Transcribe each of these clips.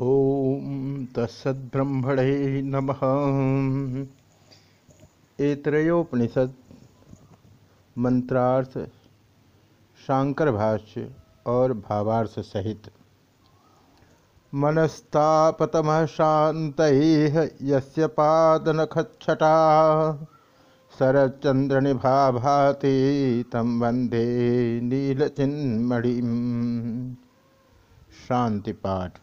ओम तत्सद्ब्रह्मणे नमः। एतरयोपनिषद मंत्रार्थ शांकर भाष्य और भावार्थ सहित। मनस्तापतम शांत यस्य पादनखच्छटा शरच्चंद्र निभा भाति तम वंदे नीलचिन्मणि शांति पाठ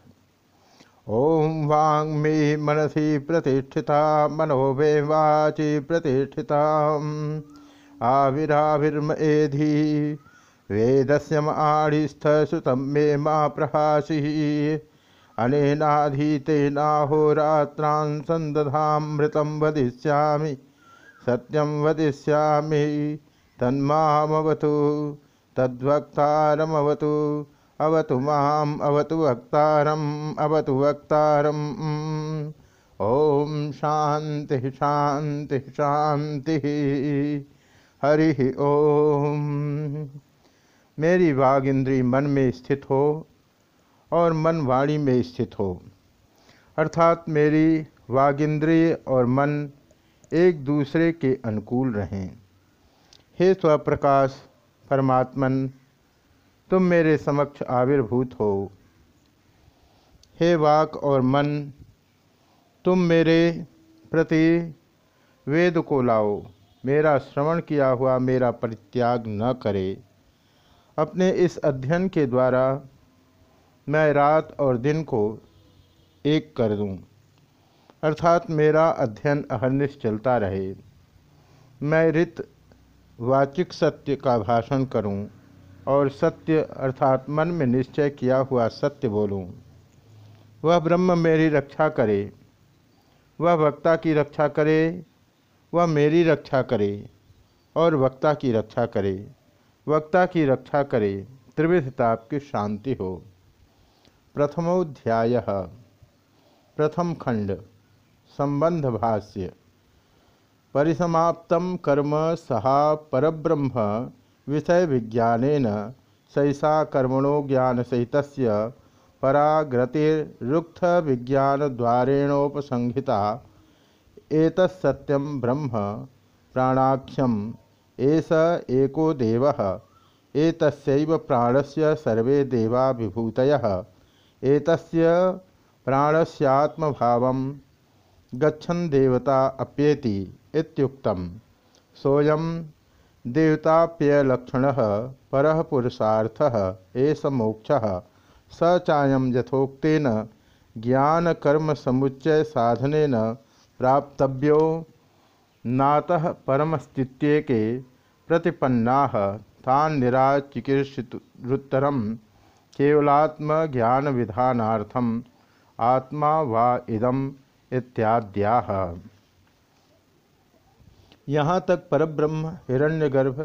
ओम वांग मे मनसी प्रतिष्ठिता मनो वे वाचि प्रतिष्ठिता आविराविर्म एधि, वेदस्यम आड़िस्थ सुतम मे मा प्रहासी। अनेनाधीतेनाहोरात्रान् सन्दधामृतं वदिष्यामि, सत्यं वदिष्यामि, तन्मामवतु, तद्वक्तारमवतु अवतु माम, अवतु वक्तारम अवतु वक्तारम ओम शांति शांति शांति हरि ओम। मेरी वाग इंद्री मन में स्थित हो और मन वाणी में स्थित हो। अर्थात मेरी वागिंद्रिय और मन एक दूसरे के अनुकूल रहें। हे स्वप्रकाश परमात्मन तुम मेरे समक्ष आविर्भूत हो। हे वाक और मन तुम मेरे प्रति वेद को लाओ। मेरा श्रवण किया हुआ मेरा परित्याग न करे। अपने इस अध्ययन के द्वारा मैं रात और दिन को एक कर दूँ, अर्थात मेरा अध्ययन अहरनिश चलता रहे। मैं रित वाचिक सत्य का भाषण करूँ। और सत्य अर्थात मन में निश्चय किया हुआ सत्य बोलूँ। वह ब्रह्म मेरी रक्षा करे, वह वक्ता की रक्षा करे, वह मेरी रक्षा करे और वक्ता की रक्षा करे, वक्ता की रक्षा करे त्रिविधताप की शांति हो। प्रथमोध्याय, प्रथम खंड, संबंध भाष्य। परिसमाप्तम कर्म सहा परब्रह्म विषय विज्ञान सैषा कर्मणो ज्ञान सहित पराग्रतिरुक्त विज्ञान द्वारेणोपसंहिता एतत्सत्यम ब्रह्म प्राणाख्यम एस एको देव, एतस्यैव प्राणस्य सर्वे देवा विभूतयः एतस्य प्राणस्यात्मभावं गच्छन् देवता अप्येति इत्युक्तम्। सोऽयं देवताप्यलक्षण पर पुरुषार्थ एस मोक्ष। स चायम यथोक्न ज्ञान कर्म समुच्चय साधन प्राप्तव्यो नातः परमस्थित्येके प्रतिपन्ना। तान केवलात्म ज्ञान विधानार्थम आत्मा वा इदम इत्याद्याः। यहाँ तक परब्रह्म, हिरण्यगर्भ,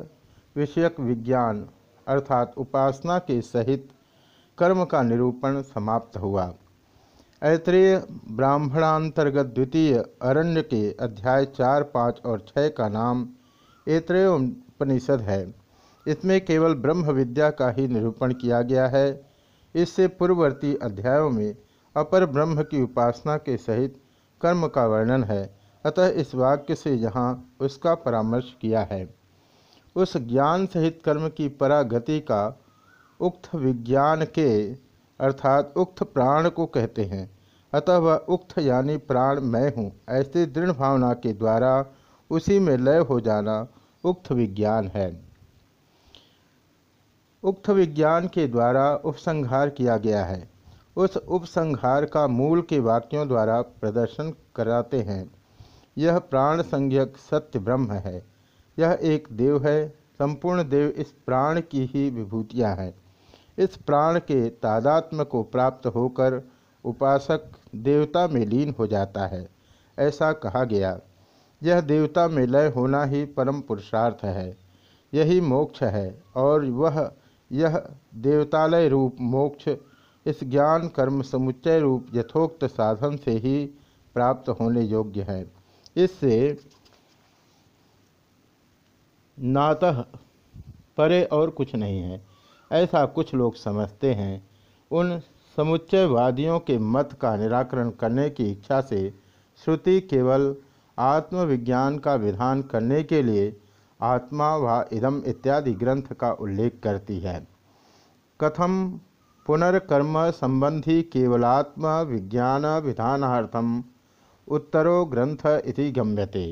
विषयक विज्ञान अर्थात उपासना के सहित कर्म का निरूपण समाप्त हुआ। ऐत्रेय ब्राह्मणांतर्गत द्वितीय अरण्य के अध्याय चार, पाँच और छः का नाम ऐत्रेयोपनिषद है। इसमें केवल ब्रह्म विद्या का ही निरूपण किया गया है। इससे पूर्ववर्ती अध्यायों में अपर ब्रह्म की उपासना के सहित कर्म का वर्णन है। अतः इस वाक्य से यहाँ उसका परामर्श किया है। उस ज्ञान सहित कर्म की परागति का उक्त विज्ञान के अर्थात उक्त प्राण को कहते हैं। अतः वह उक्त यानी प्राण मैं हूँ, ऐसे दृढ़ भावना के द्वारा उसी में लय हो जाना उक्त विज्ञान है। उक्त विज्ञान के द्वारा उपसंहार किया गया है। उस उपसंहार का मूल के वाक्यों द्वारा प्रदर्शन कराते हैं। यह प्राण संज्ञक सत्य ब्रह्म है। यह एक देव है, संपूर्ण देव इस प्राण की ही विभूतियाँ हैं। इस प्राण के तादात्म को प्राप्त होकर उपासक देवता में लीन हो जाता है, ऐसा कहा गया। यह देवता में लय होना ही परम पुरुषार्थ है। यही मोक्ष है और वह, यह देवतालय रूप मोक्ष इस ज्ञान कर्म समुच्चय रूप यथोक्त साधन से ही प्राप्त होने योग्य है। इससे नातः परे और कुछ नहीं है। ऐसा कुछ लोग समझते हैं। उन समुच्चयवादियों के मत का निराकरण करने की इच्छा से श्रुति केवल आत्मविज्ञान का विधान करने के लिए आत्मा व इदम इत्यादि ग्रंथ का उल्लेख करती है। कथम पुनर्कर्म संबंधी केवलात्म विज्ञान विधानार्थम उत्तरो ग्रंथ इति गम्यते।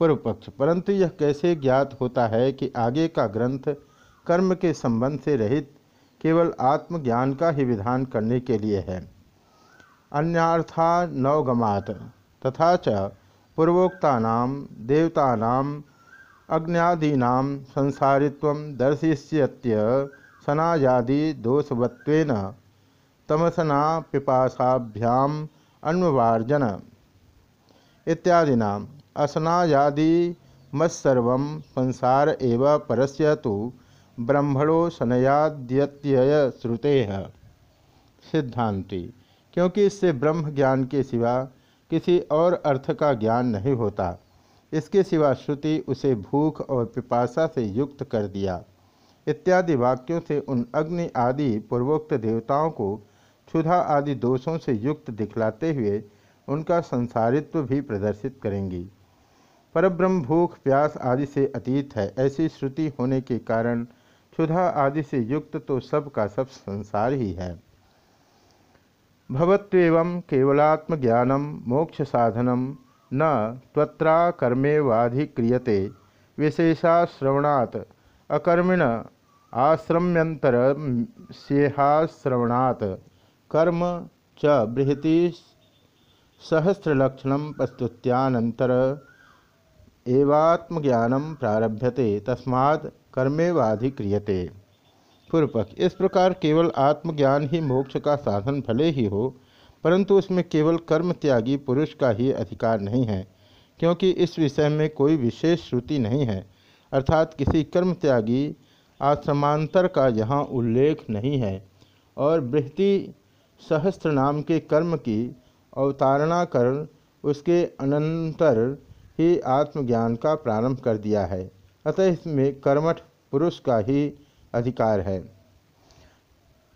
पूर्व पक्ष परंतु यह कैसे ज्ञात होता है कि आगे का ग्रंथ कर्म के संबंध से रहित केवल आत्मज्ञान का ही विधान करने के लिए है? अन्यर्था नवगमात, तथा च पूर्वोक्ता देवता अग्नियादीना संसारित्व दर्शिष्यत्य सनायादि दोषवत्वेन तमसना पिपासाभ्याम इत्यादिना असनायादि मत्सर्व संसार एव परस्य तो ब्रह्मणो सनयाद्यत्यय श्रुते। है सिद्धांति। क्योंकि इससे ब्रह्म ज्ञान के सिवा किसी और अर्थ का ज्ञान नहीं होता। इसके सिवा श्रुति उसे भूख और पिपासा से युक्त कर दिया। इत्यादि वाक्यों से उन अग्नि आदि पूर्वोक्त देवताओं को क्षुधा आदि दोषों से युक्त दिखलाते हुए उनका संसारित्व भी प्रदर्शित करेंगी। परब्रह्म भूख प्यास आदि से अतीत है। ऐसी श्रुति होने के कारण क्षुधा आदि से युक्त तो सब का सब संसार ही है। भवत्व केवलात्म ज्ञानम मोक्ष साधनम न त्वत्रा कर्मेवाधिक्रियते विशेषाश्रवणात् अकर्मिण आश्रम्यंतर सेहाश्रवणात् कर्म च बृहति सहस्रलक्षण प्रस्तुत्यानंतर एवात्मज्ञानम प्रारभ्यते, तस्मात् कर्मेवाधिक्रियते। पूर्व पक्ष इस प्रकार केवल आत्मज्ञान ही मोक्ष का साधन भले ही हो, परंतु उसमें केवल कर्म त्यागी पुरुष का ही अधिकार नहीं है, क्योंकि इस विषय में कोई विशेष श्रुति नहीं है। अर्थात किसी कर्म त्यागी आश्रमांतर का यहाँ उल्लेख नहीं है, और बृहति सहस्त्र नाम के कर्म की अवतारणा कर उसके अनंतर ही आत्मज्ञान का प्रारंभ कर दिया है। अतः इसमें कर्मठ पुरुष का ही अधिकार है।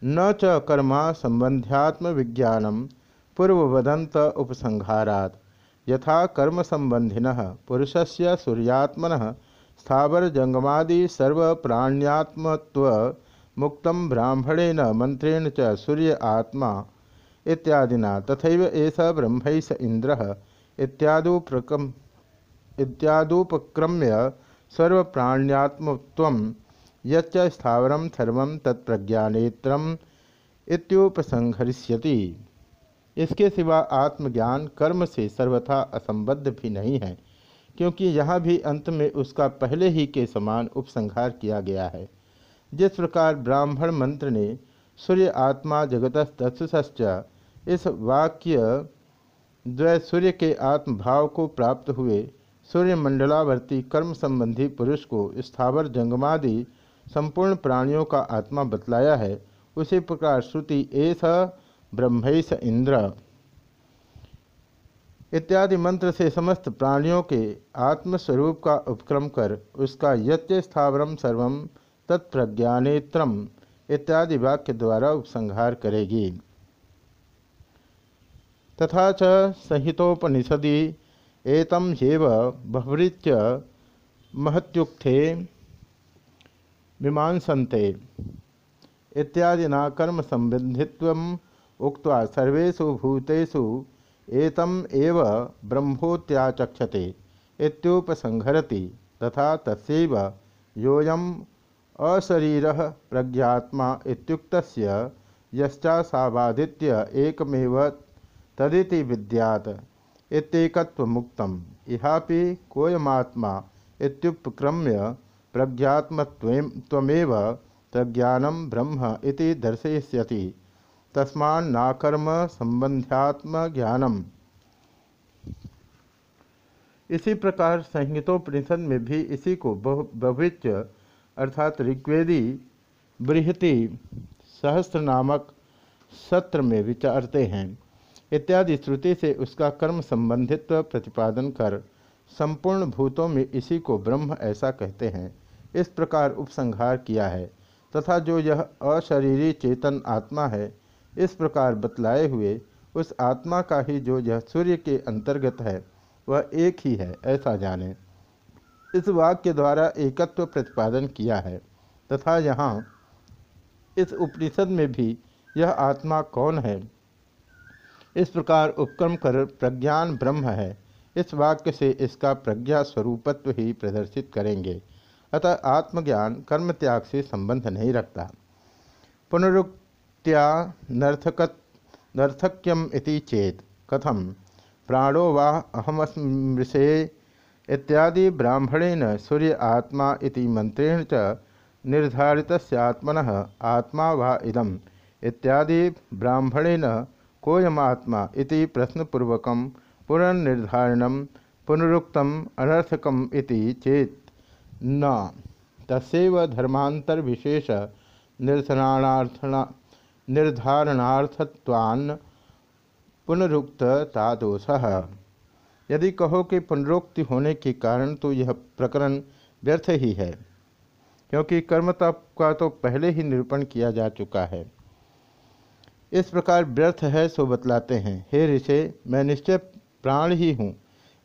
न च कर्मा संबंध्यात्म विज्ञानम पूर्ववदंत उपसंहारात। यथा कर्म संबंधि पुरुषस्य सूर्यात्मन स्थावर जंगमादि सर्वप्राण्यात्मत्व मुक्त ब्राह्मणेन मंत्रेण च सूर्य आत्मा इत्यादिना। तथैव एष ब्रह्मैष इंद्र इत्यादुप्रकम इत्यादुपक्रम्य सर्वप्राण्यात्मत्व यच्च स्थावरम सर्व तत्प्रज्ञानेत्रम इत्युपसंहरिष्यति। इसके सिवा आत्मज्ञान कर्म से सर्वथा असंबद्ध भी नहीं है, क्योंकि यहाँ भी अंत में उसका पहले ही के समान उपसंहार किया गया है। जिस प्रकार ब्राह्मण मंत्र ने, सूर्य आत्मा जगत इस वाक्य द्वय सूर्य के आत्मभाव को प्राप्त हुए सूर्य मंडलावर्ती कर्म संबंधी पुरुष को स्थावर जंगमादि संपूर्ण प्राणियों का आत्मा बतलाया है। उसी प्रकार श्रुति एस ब्रह्मैस इंद्र। इत्यादि मंत्र से समस्त प्राणियों के आत्मस्वरूप का उपक्रम कर उसका यत्य स्थावरम सर्वम तत्प्रज्ञानेत्रम इत्यादि वाक्य द्वारा उपसंहार करेगी। तथा च संहितोपनिषदि एतम हेव बहृत्य महत्युक्थे मीमांसते इत्यादिना कर्म संबंधित्व उक्त सर्वेषु भूतेषु एतम एव ब्रह्मोत्याचक्षते इत्युपसंहरति तथा तस्व योयम अशरीर प्रज्ञात्मा इत्युक्तस्य यश्चासावादित्य एकमेव तदिति विद्यात इत्येकत्व मुक्तम इहापि कोयमात्मा इत्युपक्रम्य प्रज्ञात्मत्वमेव प्रज्ञानम ब्रह्म इति दर्शयिष्यति। तस्मान्नाकर्म संबंध्यात्म ज्ञानम इसी प्रकार संहितोपनिषद में भी इसी को बहुविच्य अर्थात ऋग्वेदी बृहति सहस्त्र नामक सत्र में विचारते हैं। इत्यादि श्रुति से उसका कर्म संबंधित्व प्रतिपादन कर संपूर्ण भूतों में इसी को ब्रह्म ऐसा कहते हैं। इस प्रकार उपसंहार किया है। तथा जो यह अशरीरी चेतन आत्मा है, इस प्रकार बतलाए हुए उस आत्मा का ही जो यह सूर्य के अंतर्गत है, वह एक ही है, ऐसा जाने। इस वाक्य द्वारा एकत्व प्रतिपादन किया है। तथा यहाँ इस उपनिषद में भी यह आत्मा कौन है? इस प्रकार उपक्रम कर प्रज्ञान ब्रह्म है। इस वाक्य से इसका प्रज्ञा स्वरूपत्व ही प्रदर्शित करेंगे। अतः आत्मज्ञान कर्म त्याग से संबंध नहीं रखता। पुनरुक्त्या नर्थक नर्थक्यम इति चेत। कथम, प्राणो वा अहमस्मृषे इत्यादि ब्राह्मणेन सूर्य आत्मा इति मंत्रेण च निर्धारित आत्मन आत्मा वा इदम इत्यादि ब्राह्मणेन कोयमात्मा इति प्रश्नपूर्वक पुनर्निर्धारण पुनरुक्त अनर्थकम चेत न। तस्व धर्मांतर विशेष निर्धारणार्थना निर्धारणार्थत्वान् पुनरुक्त तादोष। यदि कहो कि पुनरोक्ति होने के कारण तो यह प्रकरण व्यर्थ ही है, क्योंकि कर्मता का तो पहले ही निरूपण किया जा चुका है। इस प्रकार व्यर्थ है सो बतलाते हैं। हे ऋषे, मैं निश्चय प्राण ही हूँ।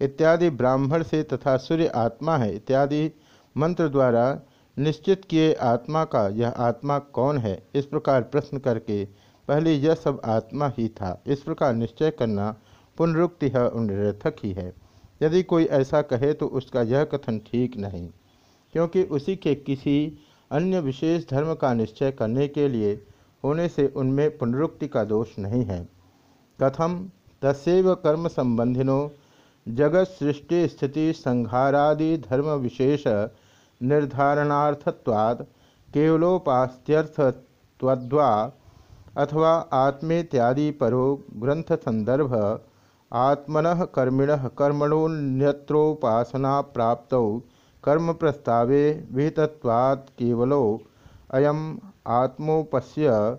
इत्यादि ब्राह्मण से तथा सूर्य आत्मा है, इत्यादि मंत्र द्वारा निश्चित किए आत्मा का यह आत्मा कौन है? इस प्रकार प्रश्न करके पहले यह सब आत्मा ही था। इस प्रकार निश्चय करना पुनरुक्ति है निरर्थक ही है। यदि कोई ऐसा कहे तो उसका यह कथन ठीक नहीं, क्योंकि उसी के किसी अन्य विशेष धर्म का निश्चय करने के लिए होने से उनमें पुनरुक्ति का दोष नहीं है। कथम तस्व कर्म संबंधिनो जगत सृष्टि स्थिति संहारादि धर्म विशेष निर्धारणार्थत्वाद केवलोपास्त्यर्थत्वद्वा अथवा आत्मेत्यादि परो ग्रंथ संदर्भ आत्मन कर्मिण कर्मणोन्यत्रोपासना प्राप्त कर्म प्रस्तावे विहितत्वात् केवलो अयम आत्मोपस्य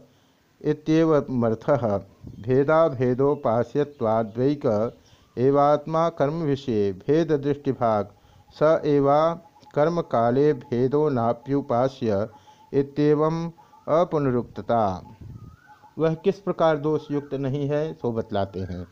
इत्येवमर्थः। भेदाभेदोपास्यवाद्वैक एवात्मा कर्म विषय भेद दृष्टिभाग स एवा कर्म काले भेदो नाप्युपास्य इतम अपुनरुक्तता। वह किस प्रकार दोष युक्त नहीं है सो बतलाते हैं।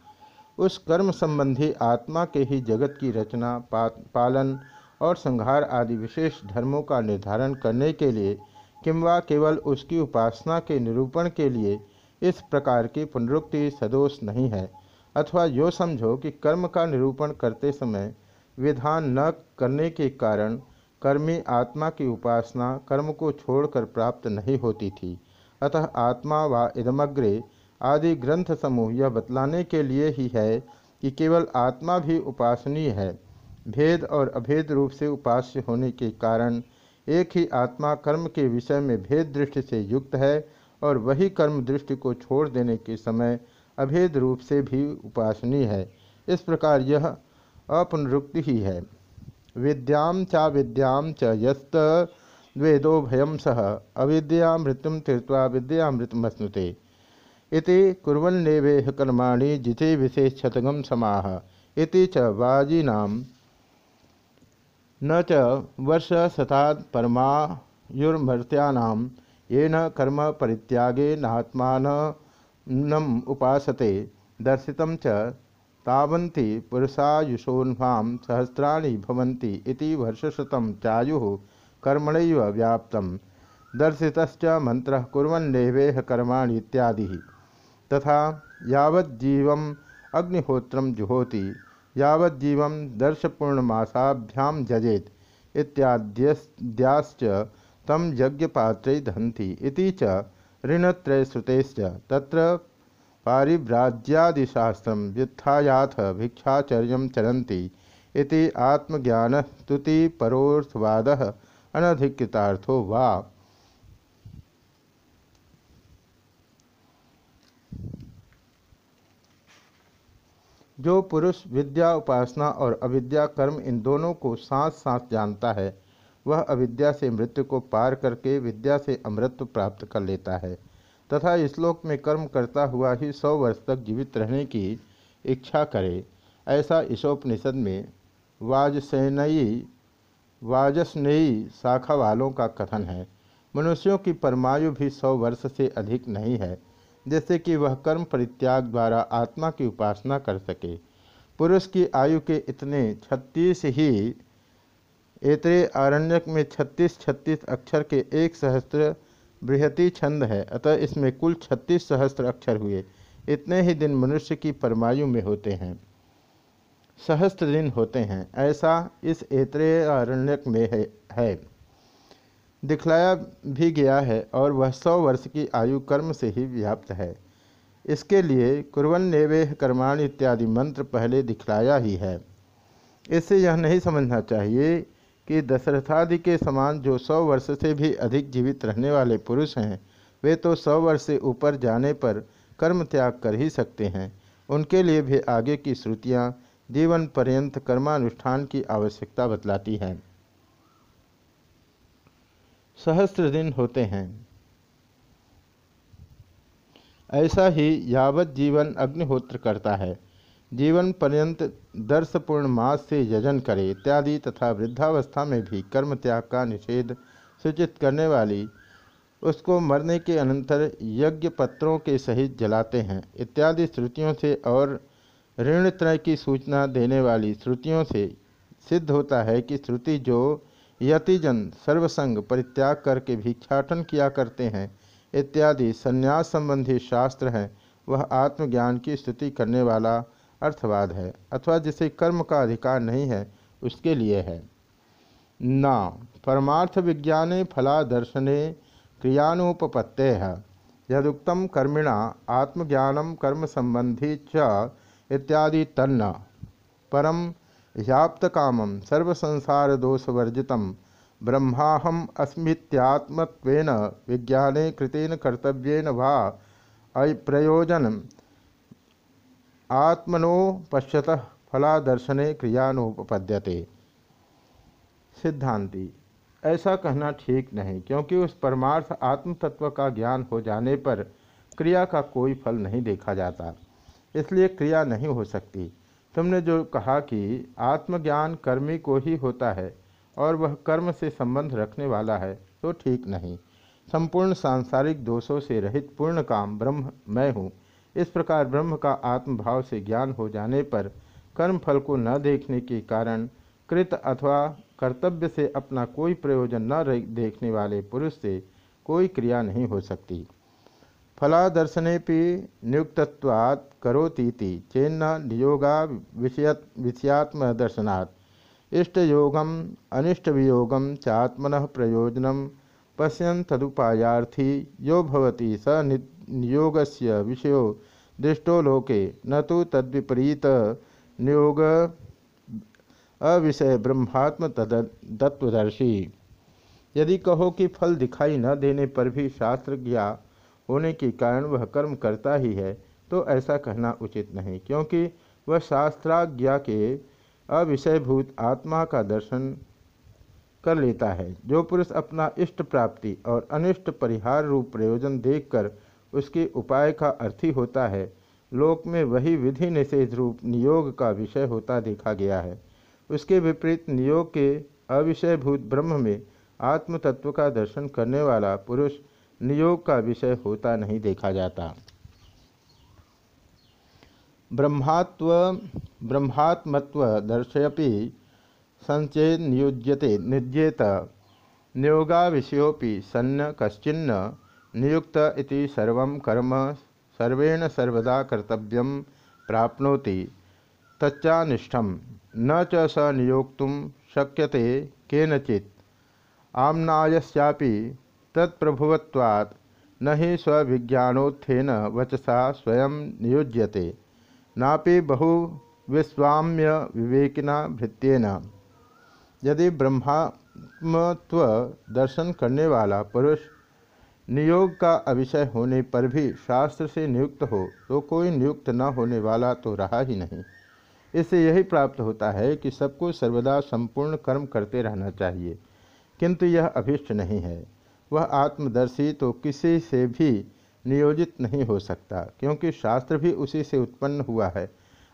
उस कर्म संबंधी आत्मा के ही जगत की रचना पा, पालन और संहार आदि विशेष धर्मों का निर्धारण करने के लिए किंवा केवल उसकी उपासना के निरूपण के लिए इस प्रकार की पुनरुक्ति सदोष नहीं है। अथवा यो समझो कि कर्म का निरूपण करते समय विधान न करने के कारण कर्मी आत्मा की उपासना कर्म को छोड़कर प्राप्त नहीं होती थी। अतः आत्मा व इदमग्रे आदि ग्रंथ समूह यह बतलाने के लिए ही है कि केवल आत्मा भी उपासनीय है। भेद और अभेद रूप से उपास्य होने के कारण एक ही आत्मा कर्म के विषय में भेद दृष्टि से युक्त है और वही कर्म दृष्टि को छोड़ देने के समय अभेद रूप से भी उपासनीय है। इस प्रकार यह अपनरुक्ति ही है। विद्यां चा विद्यां च यस्त द्वेदो भयम सह अविद्या मृत्युम तीर्थवा विद्यामृतमश्नुते। इति कुर्वन्नेवेह कर्माणि जिते विशेषतगम समाह, इति च वाजीनाम न च वर्ष शतात् परमायुर्मर्त्यानाम येन कर्म परित्यागे नात्मान उपासते दर्शितम च तावन्ति पुरुषायुषोन्वां सहस्राणि भवन्ति इति वर्षशतं चायुः कर्मणैव दर्शितश्च मंत्र कुर्वन्नेवेह कर्माणि इत्यादि। तथा यावज्जीवम् अग्निहोत्रं जुहोति। यावज्जीवं दर्शपूर्णमासाभ्यां जजेत इत्याद्याश्च तम यज्ञपात्रे दहन्ति। इति च ऋणत्रयश्रुतेश्च। व्युत्थायाथ भिक्षाचर्य चरती इति आत्मज्ञान स्तुति परोर्थवाद अनधिकृतार्थो वा। जो पुरुष विद्या, उपासना और अविद्या कर्म इन दोनों को साथ साथ जानता है, वह अविद्या से मृत्यु को पार करके विद्या से अमृत प्राप्त कर लेता है। तथा श्लोक में कर्म करता हुआ ही सौ वर्ष तक जीवित रहने की इच्छा करे। ऐसा ईशोपनिषद में वाजसेनयी, वाजस्नेयी शाखा वालों का कथन है। मनुष्यों की परमायु भी सौ वर्ष से अधिक नहीं है। जिससे कि वह कर्म परित्याग द्वारा आत्मा की उपासना कर सके। पुरुष की आयु के इतने छत्तीस ही एतरे आरण्यक में छत्तीस छत्तीस अक्षर के एक सहस्त्र बृहति छंद है अतः इसमें कुल छत्तीस सहस्त्र अक्षर हुए। इतने ही दिन मनुष्य की परमायु में होते हैं। सहस्त्र दिन होते हैं। ऐसा इस आरण्यक में है, है। दिखलाया भी गया है और वह सौ वर्ष की आयु कर्म से ही व्याप्त है। इसके लिए कुरवन नेवेह कर्माण इत्यादि मंत्र पहले दिखलाया ही है। इससे यह नहीं समझना चाहिए कि दशरथादि के समान जो सौ वर्ष से भी अधिक जीवित रहने वाले पुरुष हैं, वे तो सौ वर्ष से ऊपर जाने पर कर्म त्याग कर ही सकते हैं। उनके लिए भी आगे की श्रुतियाँ जीवन पर्यंत कर्मानुष्ठान की आवश्यकता बतलाती हैं। सहस्त्र दिन होते हैं। ऐसा ही यावत जीवन अग्निहोत्र करता है। जीवन पर्यंत दर्शपूर्ण मास से यजन करे, इत्यादि तथा वृद्धावस्था में भी कर्म त्याग का निषेध सूचित करने वाली, उसको मरने के अनंतर यज्ञ पत्रों के सहित जलाते हैं। इत्यादि श्रुतियों से और ऋण त्रय की सूचना देने वाली श्रुतियों से सिद्ध होता है कि श्रुति जो यतिजन सर्वसंग परित्याग करके भिक्षाटन किया करते हैं। इत्यादि संन्यास संबंधी शास्त्र हैं। वह आत्मज्ञान की स्तुति करने वाला अर्थवाद है, अथवा जिसे कर्म का अधिकार नहीं है, उसके लिए है। न, परमार्थ विज्ञाने फलादर्शने क्रियानुपत्ते है यदुक्तम कर्मिणा आत्मज्ञानम कर्म संबंधी च इत्यादि तन्न। परम ह्याप्त कामम सर्वसंसार दोषवर्जित ब्रह्माहम अस्मित्यात्मत्वेन विज्ञाने कृतेन कर्तव्येन वा अप्रयोजन आत्मनो पश्यत फलादर्शने क्रियानुपद्यते सिद्धांति, ऐसा कहना ठीक नहीं, क्योंकि उस परमार्थ आत्म तत्व का ज्ञान हो जाने पर क्रिया का कोई फल नहीं देखा जाता, इसलिए क्रिया नहीं हो सकती। तुमने जो कहा कि आत्मज्ञान कर्मी को ही होता है और वह कर्म से संबंध रखने वाला है तो ठीक नहीं। संपूर्ण सांसारिक दोषों से रहित पूर्ण काम ब्रह्म, मैं हूँ। इस प्रकार ब्रह्म का आत्मभाव से ज्ञान हो जाने पर कर्म फल को न देखने के कारण कृत अथवा कर्तव्य से अपना कोई प्रयोजन न देखने वाले पुरुष से कोई क्रिया नहीं हो सकती। फलादर्शने पर नियुक्तवात् करोतीति चेन्न नियोगा विषय विषयात्म दर्शनात् इष्ट योगम अनिष्ट वियोगम चात्मन प्रयोजनम पश्यन तदुपायार्थी यो भवती स नियोग से विषय दृष्टो लोके। न तो तद्विपरीत नियोग अविषय ब्रह्मात्म तत्वदर्शी यदि कहो कि फल दिखाई न देने पर भी शास्त्र ज्ञा होने के कारण वह कर्म करता ही है तो ऐसा कहना उचित नहीं, क्योंकि वह शास्त्राज्ञा के अविषयभूत आत्मा का दर्शन कर लेता है। जो पुरुष अपना इष्ट प्राप्ति और अनिष्ट परिहार रूप प्रयोजन देखकर उसके उपाय का अर्थी होता है, लोक में वही विधि निषेध रूप नियोग का विषय होता देखा गया है। उसके विपरीत नियोग के अविषयभूत ब्रह्म में आत्म तत्व का दर्शन करने वाला पुरुष नियोग का विषय होता नहीं देखा जाता। ब्रह्मात्व, ब्रह्मात्मत्व दर्शयपि संचेत नियुज्यते निज्येत नियोगा विषयोपि सन्न कश्चिन्न, नियुक्त इति सर्व कर्म सर्वेण सर्वदा कर्तव्य प्राप्नोति। तच्चानिष्ठम न च स नियोक्त शक्यते केनचित्। आमनायस्यापि तत्प्रभुवत्वात्, न स्विज्ञानोत्थेन वचसा स्वयं नियुज्यते। नापि बहु विस्वाम्य विवेकिना भृत्येन यदि ब्रह्मात्मत्व दर्शन करने वाला पुरुष नियोग का अविषय होने पर भी शास्त्र से नियुक्त हो तो कोई नियुक्त न होने वाला तो रहा ही नहीं। इससे यही प्राप्त होता है कि सबको सर्वदा संपूर्ण कर्म करते रहना चाहिए, किंतु यह अभिष्ट नहीं है। वह आत्मदर्शी तो किसी से भी नियोजित नहीं हो सकता, क्योंकि शास्त्र भी उसी से उत्पन्न हुआ है।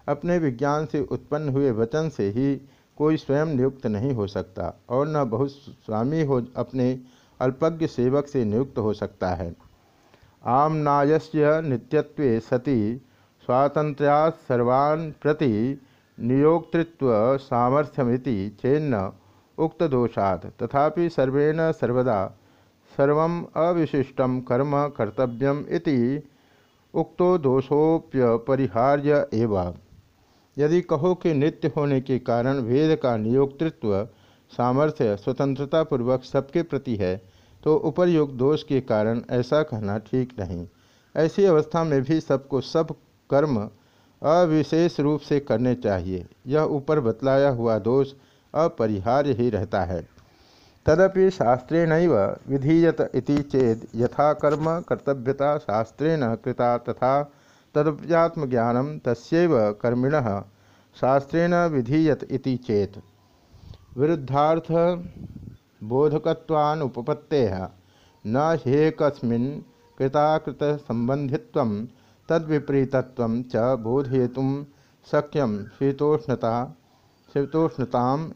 अपने विज्ञान से उत्पन्न हुए वचन से ही कोई स्वयं नियुक्त नहीं हो सकता, और न बहुत स्वामी हो, अपने अल्पज्ञ सेवक से नियुक्त हो सकता है। आमनायस्य नित्यत्वे सति स्वातंत्र्या सर्वान् प्रति नियोक्तृत्व सामर्थ्यमिति चेन्न उक्त दोषात्, तथापि सर्वेण सर्वदा सर्व अविशिष्टम कर्म कर्तव्यम उक्तो दोषोप्यपरिहार्य एवं। यदि कहो कि नित्य होने के कारण वेद का नियोक्तृत्व, सामर्थ्य स्वतंत्रता पूर्वक सबके प्रति है तो उपरयुक्त दोष के कारण ऐसा कहना ठीक नहीं। ऐसी अवस्था में भी सबको सब कर्म अविशेष रूप से करने चाहिए। यह ऊपर बतलाया हुआ दोष अपरिहार्य ही रहता है। तदपि शास्त्रेण विधीयत इति चेद यथा कर्म कर्तव्यता शास्त्रेण कृता तथा तदप्यात्मज्ञानम तस्व कर्मिण शास्त्रेण विधीयत इति चेत। विरुद्धार्थ बोधकत्वानुपपत्ते न हेकस्मिन् कृताकृत संबंधित्व तद्विपरीतत्व च बोधयितुं शक्यम शीतोष्णता शीतोष्णताम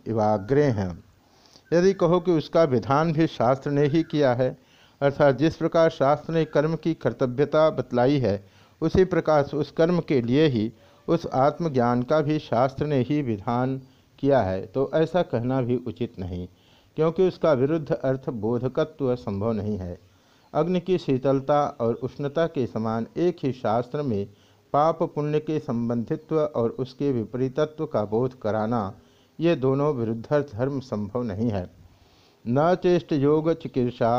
यदि कहो कि उसका विधान भी शास्त्र ने ही किया है, अर्थात जिस प्रकार शास्त्र ने कर्म की कर्तव्यता बतलाई है, उसी प्रकार उस कर्म के लिए ही, उस आत्मज्ञान का भी शास्त्र ने ही विधान किया है। तो ऐसा कहना भी उचित नहीं, क्योंकि उसका विरुद्ध अर्थ बोधकत्व संभव नहीं है। अग्नि की शीतलता और उष्णता के समान एक ही शास्त्र में पाप पुण्य के संबंधित्व और उसके विपरीतत्व का बोध कराना ये दोनों विरुद्ध धर्म संभव नहीं है। न चेष्ट योग चिकित्सा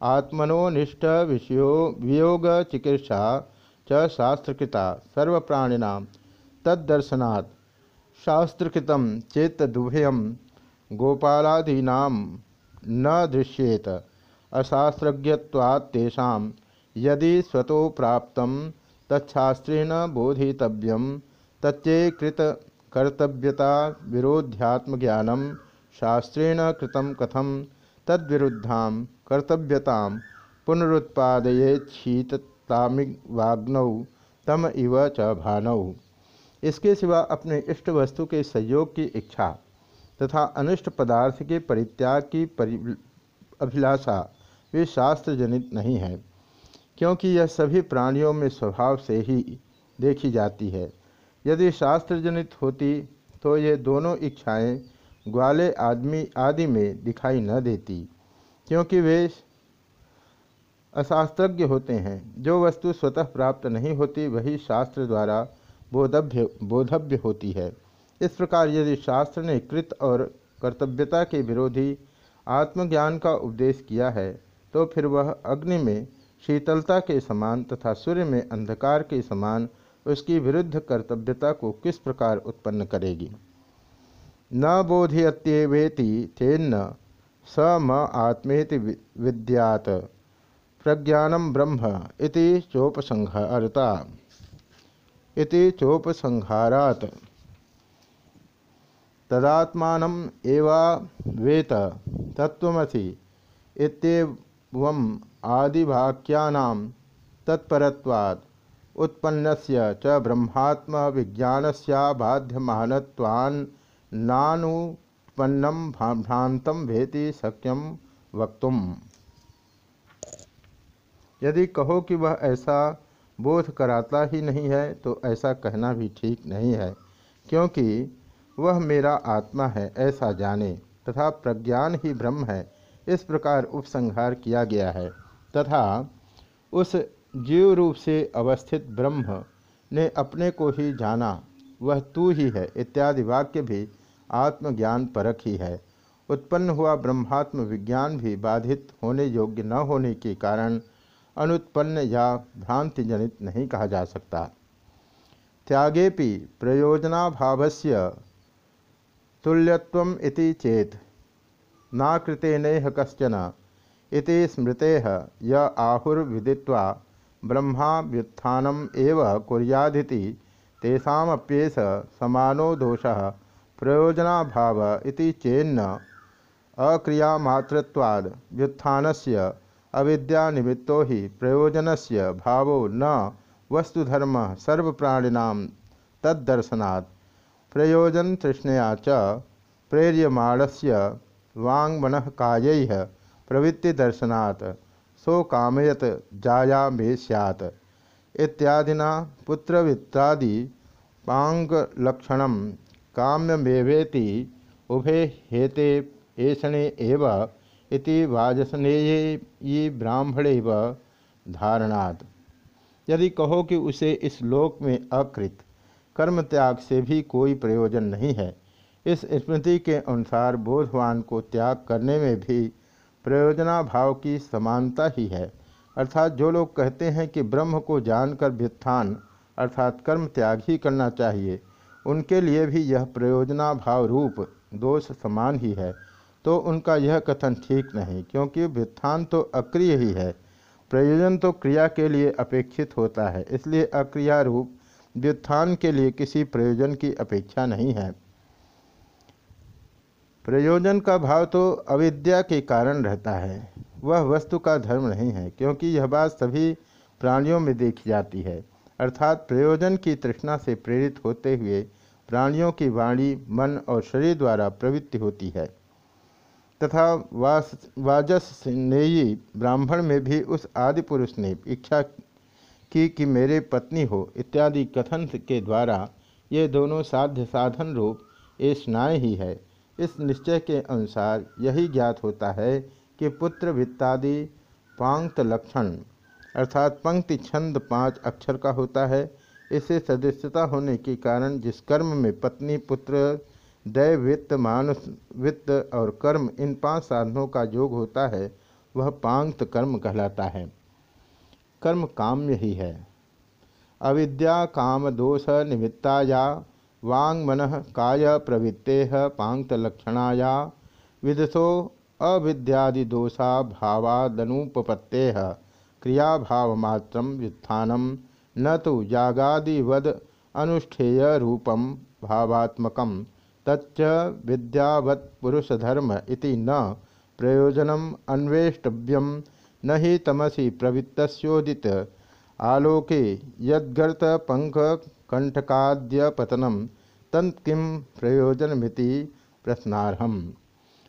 आत्मनोनिष्ठ विषयो, वियोग चिकित्सा च शास्त्रकृता सर्वप्राणिना तदर्शनात् शास्त्रकृत चेतदुभयम गोपालादीना न दृश्येत अशास्त्रज्ञत्वात्तेषा यदि स्वतो प्राप्त तत्शास्त्रेण बोधितव्यम तच्चेकृत कर्तव्यता विरोध्यात्म ज्ञानम शास्त्रेण कृतं कथम तद्विरुद्धा कर्तव्यता पुनरुत्पादयेक्षीततामिवाग्नौ तम इव च भानौ। इसके सिवा अपने इष्ट वस्तु के संयोग की इच्छा तथा अनिष्ट पदार्थ के परित्याग की परि अभिलाषा वे शास्त्र जनित नहीं है, क्योंकि यह सभी प्राणियों में स्वभाव से ही देखी जाती है। यदि शास्त्र जनित होती तो ये दोनों इच्छाएँ ग्वाले आदमी आदि में दिखाई न देती, क्योंकि वे अशास्त्रज्ञ होते हैं। जो वस्तु स्वतः प्राप्त नहीं होती, वही शास्त्र द्वारा बोधभ्य बोधभ्य होती है। इस प्रकार यदि शास्त्र ने कृत और कर्तव्यता के विरोधी आत्मज्ञान का उपदेश किया है तो फिर वह अग्नि में शीतलता के समान तथा सूर्य में अंधकार के समान उसकी विरुद्ध कर्तव्यता को किस प्रकार उत्पन्न करेगी? न बोधयत्येवेति तेन्न स म आत्मेति विद्यात प्रज्ञानम ब्रह्म इति चोपसंहारता। इति चोपसंहारात। तदात्मान एवा वेत तत्वमसि इतम आदिवाक्यानां तत्परत्वात् उत्पन्नस्य च ब्रह्मात्म विज्ञान विज्ञानस्याबाध्यमानत्वान्नानुपन्नं भ्रांत भेति सक्यम वक्तुम। यदि कहो कि वह ऐसा बोध कराता ही नहीं है तो ऐसा कहना भी ठीक नहीं है, क्योंकि वह मेरा आत्मा है, ऐसा जाने, तथा प्रज्ञान ही ब्रह्म है, इस प्रकार उपसंहार किया गया है, तथा उस जीव रूप से अवस्थित ब्रह्म ने अपने को ही जाना, वह तू ही है इत्यादि वाक्य भी आत्मज्ञान परक ही है। उत्पन्न हुआ ब्रह्मात्म विज्ञान भी बाधित होने योग्य न होने के कारण अनुत्पन्न या भ्रांति जनित नहीं कहा जा सकता। त्यागेपि प्रयोजनाभावस्य तुल्यत्वम इति चेत, नाकृतेनेह कशन स्मृते य आहुर्विदित्वा ब्रह्मा व्युत्थानम एव कुर्यादिति तेषाप्येष समानो दोष, प्रयोजनाभाव चेन्न। अक्रियामात्रत्वाद व्युत्थानस्य अविद्या निमित्तो ही प्रयोजन से भावो न वस्तुधर्म सर्वप्राणिना तदर्शना प्रयोजन तृष्णया च प्रेर्यमाण से वांगमन काय प्रवृत्ति दर्शनात् सो कामयत जाया मे सैत इत्यादिना पुत्रवित्तादि पांगलक्षण काम्यमेवेति उभे हेते एषणे एव इति वाजसनेयी ब्राह्मणे व धारणात्। यदि कहो कि उसे इस लोक में अकृत कर्म त्याग से भी कोई प्रयोजन नहीं है, इस स्मृति के अनुसार बोधवान को त्याग करने में भी प्रयोजना भाव की समानता ही है। अर्थात जो लोग कहते हैं कि ब्रह्म को जानकर व्युत्थान, अर्थात कर्म त्याग ही करना चाहिए, उनके लिए भी यह प्रयोजना भाव रूप दोष समान ही है। तो उनका यह कथन ठीक नहीं, क्योंकि व्युत्थान तो अक्रिय ही है। प्रयोजन तो क्रिया के लिए अपेक्षित होता है, इसलिए अक्रिया रूप व्युत्थान के लिए किसी प्रयोजन की अपेक्षा नहीं है। प्रयोजन का भाव तो अविद्या के कारण रहता है। वह वस्तु का धर्म नहीं है, क्योंकि यह बात सभी प्राणियों में देखी जाती है। अर्थात प्रयोजन की तृष्णा से प्रेरित होते हुए प्राणियों की वाणी मन और शरीर द्वारा प्रवृत्ति होती है। तथा वास, वाजस्नेयी ब्राह्मण में भी उस आदि पुरुष ने इच्छा की कि मेरे पत्नी हो। इत्यादि कथन के द्वारा ये दोनों साध्य साधन रूप स्नाय ही है। इस निश्चय के अनुसार यही ज्ञात होता है कि पुत्र वित्तादि पांक्त लक्षण अर्थात पंक्ति छंद पाँच अक्षर का होता है। इसे सदस्यता होने के कारण जिस कर्म में पत्नी, पुत्र, दैव, वित्त, मानुष, वित्त और कर्म इन पाँच साधनों का योग होता है, वह पांक्त कर्म कहलाता है। कर्म काम्य ही है। अविद्या, काम, दोष, निमित्ताया वांग मन काय प्रवृत्ते पांक्त लक्षणाया विदसो अविद्यादिदोषा भावादनुपपत्ते, क्रियाभावमात्र व्युत्थान, न तो यागादिवद अनुष्ठेय रूपम भावात्मकम तच्च विद्यावत्पुरुषधर्म इति न प्रयोजनम अन्वेष्टव्यम न ही तमसी प्रवृत्तोदित आलोके यद्गर्त पंक कंटकाद्य पतनम तंत किम प्रयोजनमिति प्रश्नारहम।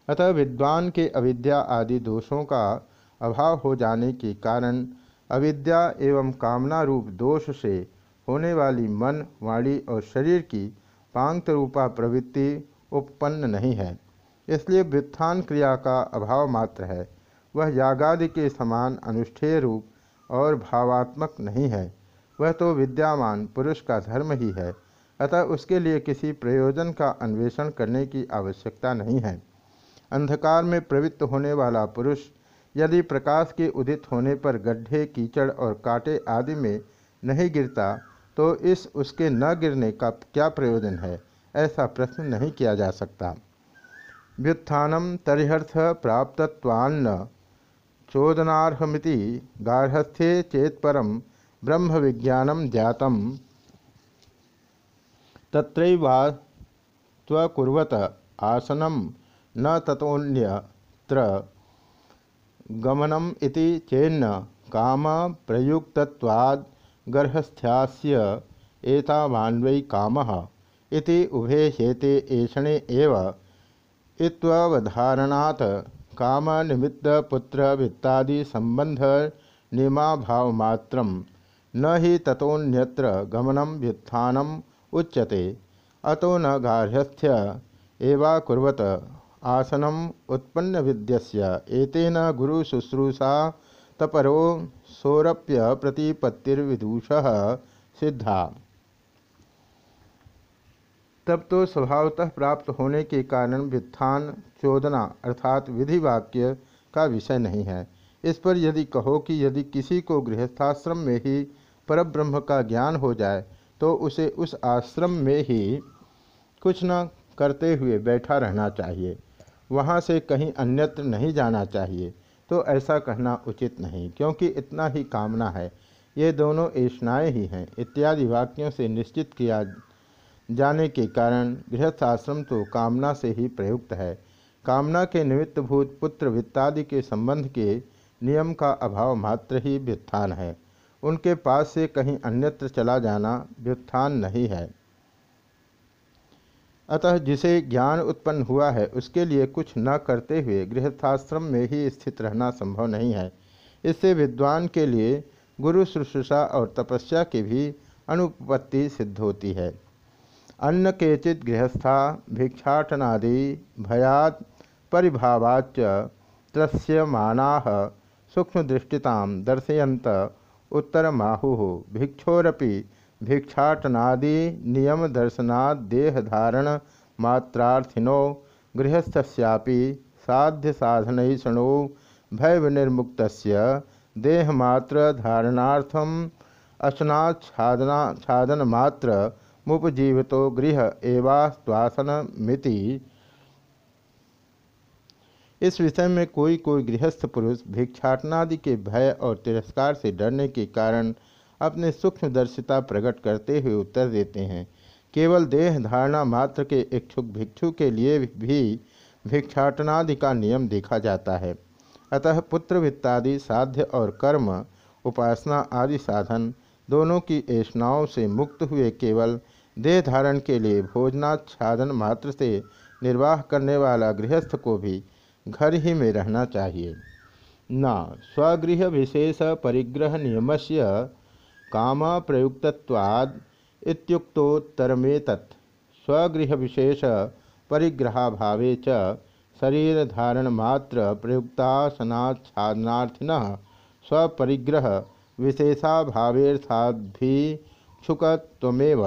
अतः विद्वान के अविद्या आदि दोषों का अभाव हो जाने के कारण अविद्या एवं कामना रूप दोष से होने वाली मन, वाणी और शरीर की पांत रूपा प्रवृत्ति उपपन्न नहीं है। इसलिए व्युत्थान क्रिया का अभाव मात्र है। वह यागादि के समान अनुष्ठेय रूप और भावात्मक नहीं है। वह तो विद्यामान पुरुष का धर्म ही है, अतः उसके लिए किसी प्रयोजन का अन्वेषण करने की आवश्यकता नहीं है। अंधकार में प्रवृत्त होने वाला पुरुष, यदि प्रकाश के उदित होने पर गड्ढे, कीचड़ और कांटे आदि में नहीं गिरता तो इस उसके न गिरने का क्या प्रयोजन है, ऐसा प्रश्न नहीं किया जा सकता। व्युत्थान तरिहर्थ प्राप्तवान्न चोदनार्हमिति गार्हस्थ्ये चेतपरम ब्रह्म विज्ञानम ज्ञातम तत्रैवात्वकुर्वत आसनम न ततोन्यत्र गमनम इति चेन्न काम प्रयुक्तवाद गर्हस्थ्यास्य कामः इति उभे हेते एषणे एव। इत्वधारणात् काम निमित्त पुत्र वित्तादि संबंध नियमाभावमात्र न ही ततोन्यत्र गमनम व्युत्थानम उच्यते। अतो न गार्हस्थ्य एवा कुर्वत। आसनम उत्पन्न विद्यस्य एतेन गुरु शुश्रूषा तपरो सौरप्य प्रतिपत्तिर्विदूष सिद्धा। तब तो स्वभावतः प्राप्त होने के कारण व्युत्थान चोदना अर्थात विधि वाक्य का विषय नहीं है। इस पर यदि कहो कि यदि किसी को गृहस्थाश्रम में ही परब्रह्म का ज्ञान हो जाए तो उसे उस आश्रम में ही कुछ न करते हुए बैठा रहना चाहिए। वहाँ से कहीं अन्यत्र नहीं जाना चाहिए। तो ऐसा कहना उचित नहीं, क्योंकि इतना ही कामना है। ये दोनों ऐष्णाएँ ही हैं। इत्यादि वाक्यों से निश्चित किया जाने के कारण गृहस्थ आश्रम तो कामना से ही प्रयुक्त है। कामना के निमित्तभूत पुत्र, वित्तादि के संबंध के नियम का अभाव मात्र ही व्युत्थान है। उनके पास से कहीं अन्यत्र चला जाना व्युत्थान नहीं है। अतः जिसे ज्ञान उत्पन्न हुआ है, उसके लिए कुछ न करते हुए गृहस्थाश्रम में ही स्थित रहना संभव नहीं है। इससे विद्वान के लिए गुरु शुश्रूषा और तपस्या की भी अनुपत्ति सिद्ध होती है। अन्न केचित गृहस्था, भिक्षाटनादि, भयात परिभावाच त्रस्यमाना, सूक्ष्मदृष्टिता दर्शयंत उत्तरमाहु, भिक्षोरपि भिक्षाटनादि नियम दर्शनाद देहधारण मात्रार्थिनो गृहस्थस्यापि साध्य साधनैषणो भय विनिर्मुक्त देहमात्र धारणार्थम अशनाच्छादना छादन मात्र मुपजीवितो गृह एवाश्वासन मिति इस विषय में कोई कोई गृहस्थ पुरुष भिक्षाटनादि के भय और तिरस्कार से डरने के कारण अपने सूक्ष्मदर्शिता प्रकट करते हुए उत्तर देते हैं। केवल देह धारणा मात्र के इच्छुक भिक्षु के लिए भी भिक्षाटनादि का नियम देखा जाता है। अतः पुत्र वित्तादि साध्य और कर्म, उपासना आदि साधन दोनों की ऐषणाओं से मुक्त हुए केवल देह धारण के लिए भोजनाच्छादन मात्र से निर्वाह करने वाला गृहस्थ को भी घर ही में रहना चाहिए। न स्वगृह विशेष परिग्रह नियमस्य काम प्रयुक्तवाद इत्युक्तोत्तरमेतत्। स्वगृह विशेष परिग्रहाभावे च शरीर धारण मात्र प्रयुक्तासनाच्छादनार्थिन स्वपरिग्रह विशेषाभावेर्थाभिक्षुकत्वमेव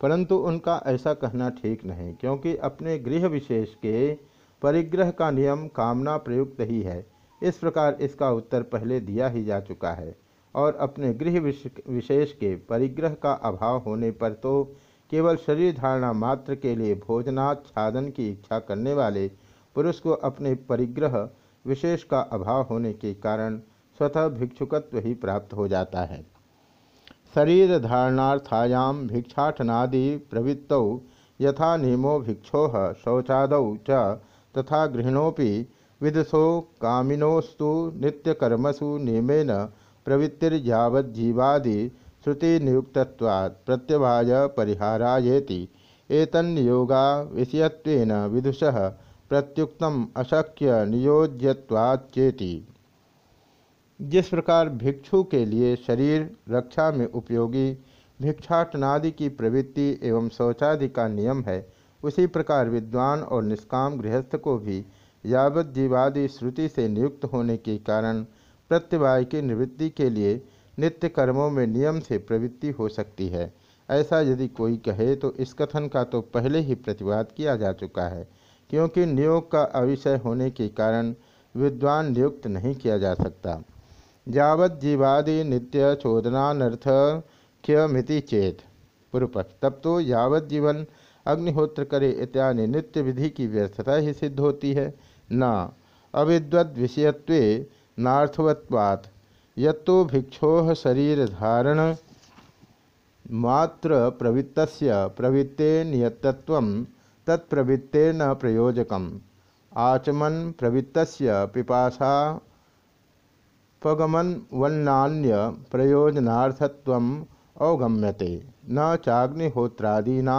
परंतु उनका ऐसा कहना ठीक नहीं, क्योंकि अपने गृह विशेष के परिग्रह का नियम कामना प्रयुक्त ही है। इस प्रकार इसका उत्तर पहले दिया ही जा चुका है। और अपने गृह विशेष के परिग्रह का अभाव होने पर तो केवल शरीर धारणा मात्र के लिए भोजनाच्छादन की इच्छा करने वाले पुरुष को अपने परिग्रह विशेष का अभाव होने के कारण स्वतः भिक्षुकत्व ही प्राप्त हो जाता है। शरीर धारणार्थायाम भिक्षाटनादि प्रवृत्तौ यथा नियमो भिक्षो शौचाद च तथा गृहिणोपि विदुषो कामिनोस्तु नित्यकर्मसु नियमेन प्रवृत्तिर्यावज्जीवादि श्रुति नियुक्तवाद प्रत्यवाय परिहारायेति। एतन्नियोगा विषयत्वेन विदुषः प्रत्युक्तम अशक्य नियोज्यवाचेति जिस प्रकार भिक्षु के लिए शरीर रक्षा में उपयोगी, भिक्षाटनादि की प्रवृत्ति एवं शौचादि का नियम है उसी प्रकार विद्वान और निष्काम गृहस्थ को भी यावत जीवादि श्रुति से नियुक्त होने के कारण प्रत्यवाय की निवृत्ति के लिए नित्य कर्मों में नियम से प्रवृत्ति हो सकती है। ऐसा यदि कोई कहे तो इस कथन का तो पहले ही प्रतिवाद किया जा चुका है, क्योंकि नियोग का अविषय होने के कारण विद्वान नियुक्त नहीं किया जा सकता। जावत जीवादि नित्य चोदनानर्थ क्यमिति चेत। पूर्वपक्ष तब तो यावत जीवन अग्निहोत्र करे इत्यादि नित्य विधि की व्यर्थता ही सिद्ध होती है। न अविद्वद विषयत्व नार्थवत्वात्, यत्तो भिक्षो शरीर धारण मात्र प्रवृत्त प्रवृत्ते नियतत्व न प्रयोजक आचमन प्रवृत्त पिपाशा पगमन वन्नान्य प्रयोजनार्थत्व अवगम्यते। न चाग्निहोत्रादीना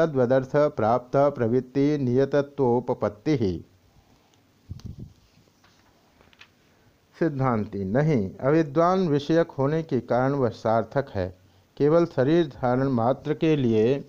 तद्वदर्थ प्राप्त प्रवृत्ति नियतत्वोपपत्ति। सिद्धांति, नहीं, अविद्वान विषयक होने के कारण वह सार्थक है। केवल शरीर धारण मात्र के लिए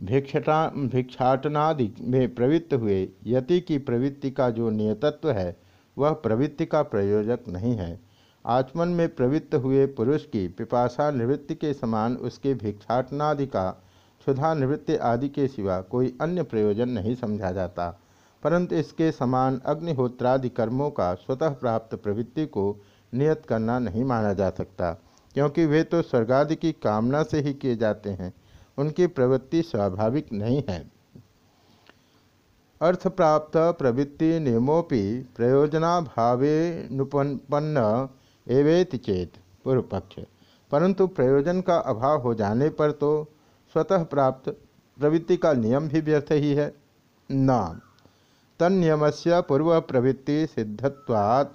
भिक्षटा, भिक्षाटनादि में प्रवृत्त हुए यति की प्रवृत्ति का जो नियतत्व है, वह प्रवृत्ति का प्रयोजक नहीं है। आचमन में प्रवृत्त हुए पुरुष की पिपाशा निवृत्ति के समान उसके भिक्षाटनादि का क्षुधा निवृत्ति आदि के सिवा कोई अन्य प्रयोजन नहीं समझा जाता। परंतु इसके समान अग्निहोत्रादि कर्मों का स्वतः प्राप्त प्रवृत्ति को नियत करना नहीं माना जा सकता, क्योंकि वे तो स्वर्गादि की कामना से ही किए जाते हैं। उनकी प्रवृत्ति स्वाभाविक नहीं है। अर्थ प्राप्त प्रवृत्ति नियमोपि प्रयोजनाभावेनुपन्न एवेति चेत पूर्व पक्ष परंतु प्रयोजन का अभाव हो जाने पर तो स्वतः प्राप्त प्रवृत्ति का नियम भी व्यर्थ ही है। न तन्नियम से पूर्व प्रवृत्ति सिद्धत्वात्।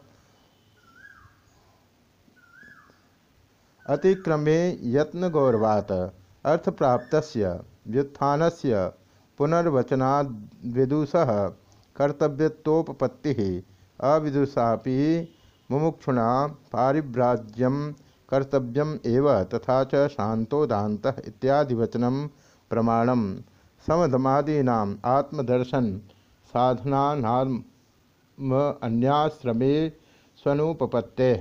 अतिक्रमे यत्न गौरवात अर्थ प्राप्त व्युत्थान से पुनर्वचनाद विदुष कर्तव्योपत्ति अविदुषा मुमुक्षुणा पारिभ्राज्यम कर्तव्यम एव तथा च शांतोदात इत्यादि वचनम प्रमाणम। समधमादीना आत्मदर्शन साधना अन्याश्रमे स्वनुपपत्ते।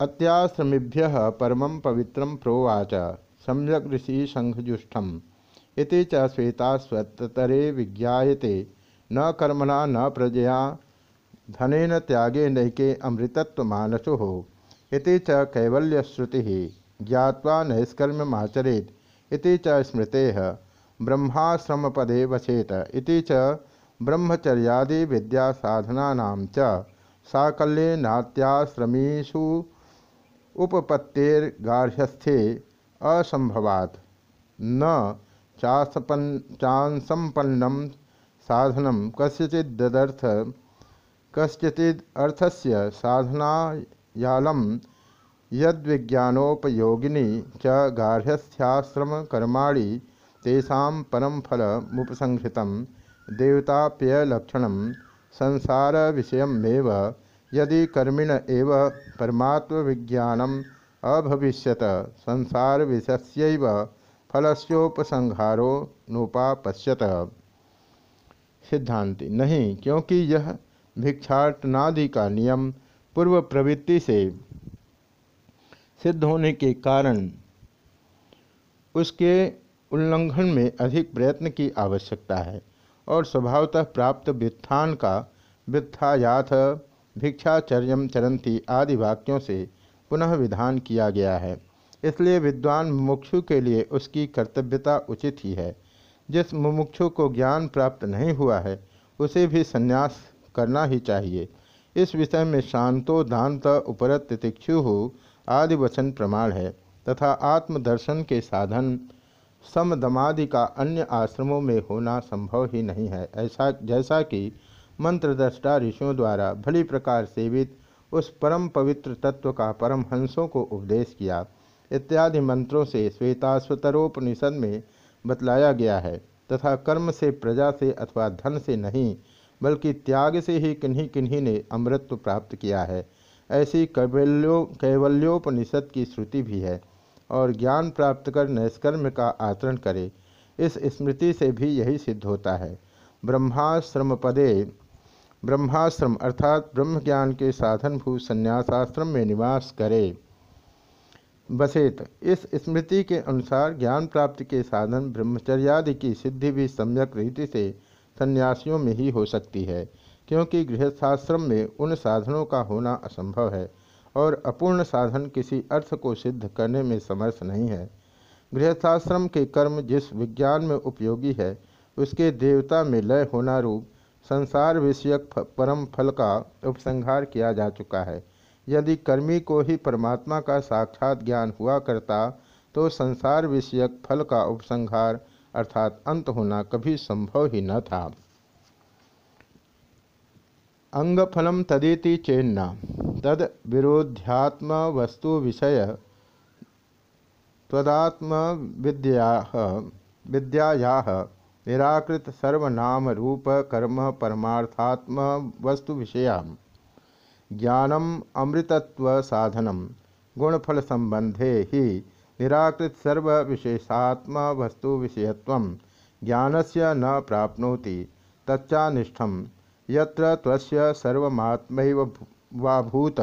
अत्याश्रमीभ्य परम पवित्रम प्रोवाच सम्यक ऋषि संघजुष्ठम इति च विज्ञाते न कर्मणा न प्रजया, धनेन त्यागे नैके अमृतत्वमानसो। इति च कैवल्यश्रुति ज्ञावा नैष्कर्म्यमाचरेत। इति च स्मृते ब्रह्माश्रमपदे वसेत इति च ब्रह्मचर्यादि विद्या साधना च साकल्ये नात्याश्रमीषु उपपत्तेर्गार्हस्थ्ये असंभवात् न चासपन चांसंपन्नम साधनम कस्यचिदर्थ कस्यचिदर्थस्य साधनायालम यद्विज्ञानोपयोगिनी च गार्हस्थ्याश्रमकर्माणि फल मुपसंहृत देवताप्यलक्षण संसार विषयमेव यदि कर्मिण एव परमात्म विज्ञानम अभविष्यत संसार विषयस्यैव फलस्योपसंहारो नोपापश्यत। सिद्धांति, नहीं, क्योंकि यह भिक्षाटनादि का नियम पूर्व प्रवृत्ति से सिद्ध होने के कारण उसके उल्लंघन में अधिक प्रयत्न की आवश्यकता है और स्वभावतः प्राप्त व्युत्थान का व्युत्थायाथ भिक्षाचर्य चरंती आदि वाक्यों से पुनः विधान किया गया है। इसलिए विद्वान मुमुक्षु के लिए उसकी कर्तव्यता उचित ही है। जिस मुमुक्षु को ज्ञान प्राप्त नहीं हुआ है, उसे भी संन्यास करना ही चाहिए। इस विषय में शांतो दांत उपरत तितिक्षु आदि वचन प्रमाण है, तथा आत्मदर्शन के साधन समदमादि का अन्य आश्रमों में होना संभव ही नहीं है। ऐसा, जैसा कि मंत्रद्रष्टा ऋषियों द्वारा भली प्रकार सेवित उस परम पवित्र तत्व का परम हंसों को उपदेश किया, इत्यादि मंत्रों से श्वेताश्वतरोपनिषद में बतलाया गया है, तथा कर्म से प्रजा से अथवा धन से नहीं बल्कि त्याग से ही किन्हीं किन्हीं ने अमृत्व प्राप्त किया है। ऐसी कैवल्यो, कैवल्योपनिषद की श्रुति भी है और ज्ञान प्राप्त कर नैष्कर्म का आचरण करे, इस स्मृति से भी यही सिद्ध होता है। ब्रह्माश्रम पदे ब्रह्माश्रम अर्थात ब्रह्म ज्ञान के साधनभूत संन्यासाश्रम में निवास करे। बसेत, इस स्मृति के अनुसार ज्ञान प्राप्ति के साधन ब्रह्मचर्यादि की सिद्धि भी सम्यक रीति से सन्यासियों में ही हो सकती है, क्योंकि गृहस्थाश्रम में उन साधनों का होना असंभव है और अपूर्ण साधन किसी अर्थ को सिद्ध करने में समर्थ नहीं है। गृहस्थाश्रम के कर्म जिस विज्ञान में उपयोगी है, उसके देवता में लय होना रूप संसार विषयक परम फल का उपसंहार किया जा चुका है। यदि कर्मी को ही परमात्मा का साक्षात ज्ञान हुआ करता तो संसार विषयक फल का उपसंहार अर्थात अंत होना कभी संभव ही न था। अंगफलम तदेति चेन्ना। तद विरोध्यात्म वस्तु विषय तदात्म विद्या विद्याया निराकृत सर्वनाम रूप कर्म परमार्थात्म वस्तु विषया ज्ञानम अमृतत्व साधनम गुणफल संबंधे ही निराकृत सर्व विशेषात्म वस्तु विषयत्व ज्ञान से न प्राप्नोति, तच्चानिष्ठम। यत्र त्वस्य सर्वमात्मैव वाभूत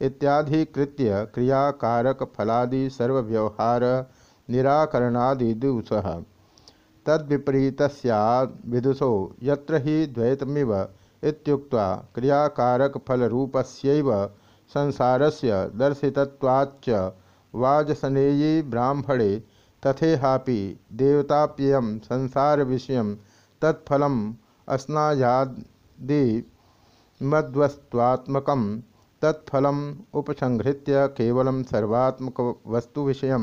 इत्याधिकृत्य क्रियाकारक फलादि सर्वव्यवहार निराकरणादि दुसः। तद्विपरीत विदुषो यत्र ही द्वैतमिव इत्युक्त्वा क्रियाकारक फल रूपस्यैव संसारस्य दर्शितत्वाच्च वाजसनेयी ब्राह्मणे तथेहापि देवताप्ययं संसार विषय तत्फल अस्नायादि मद्वस्त्वात्मक तत्फलम उपसंहृत्य केवल सर्वात्मक वस्तु विषय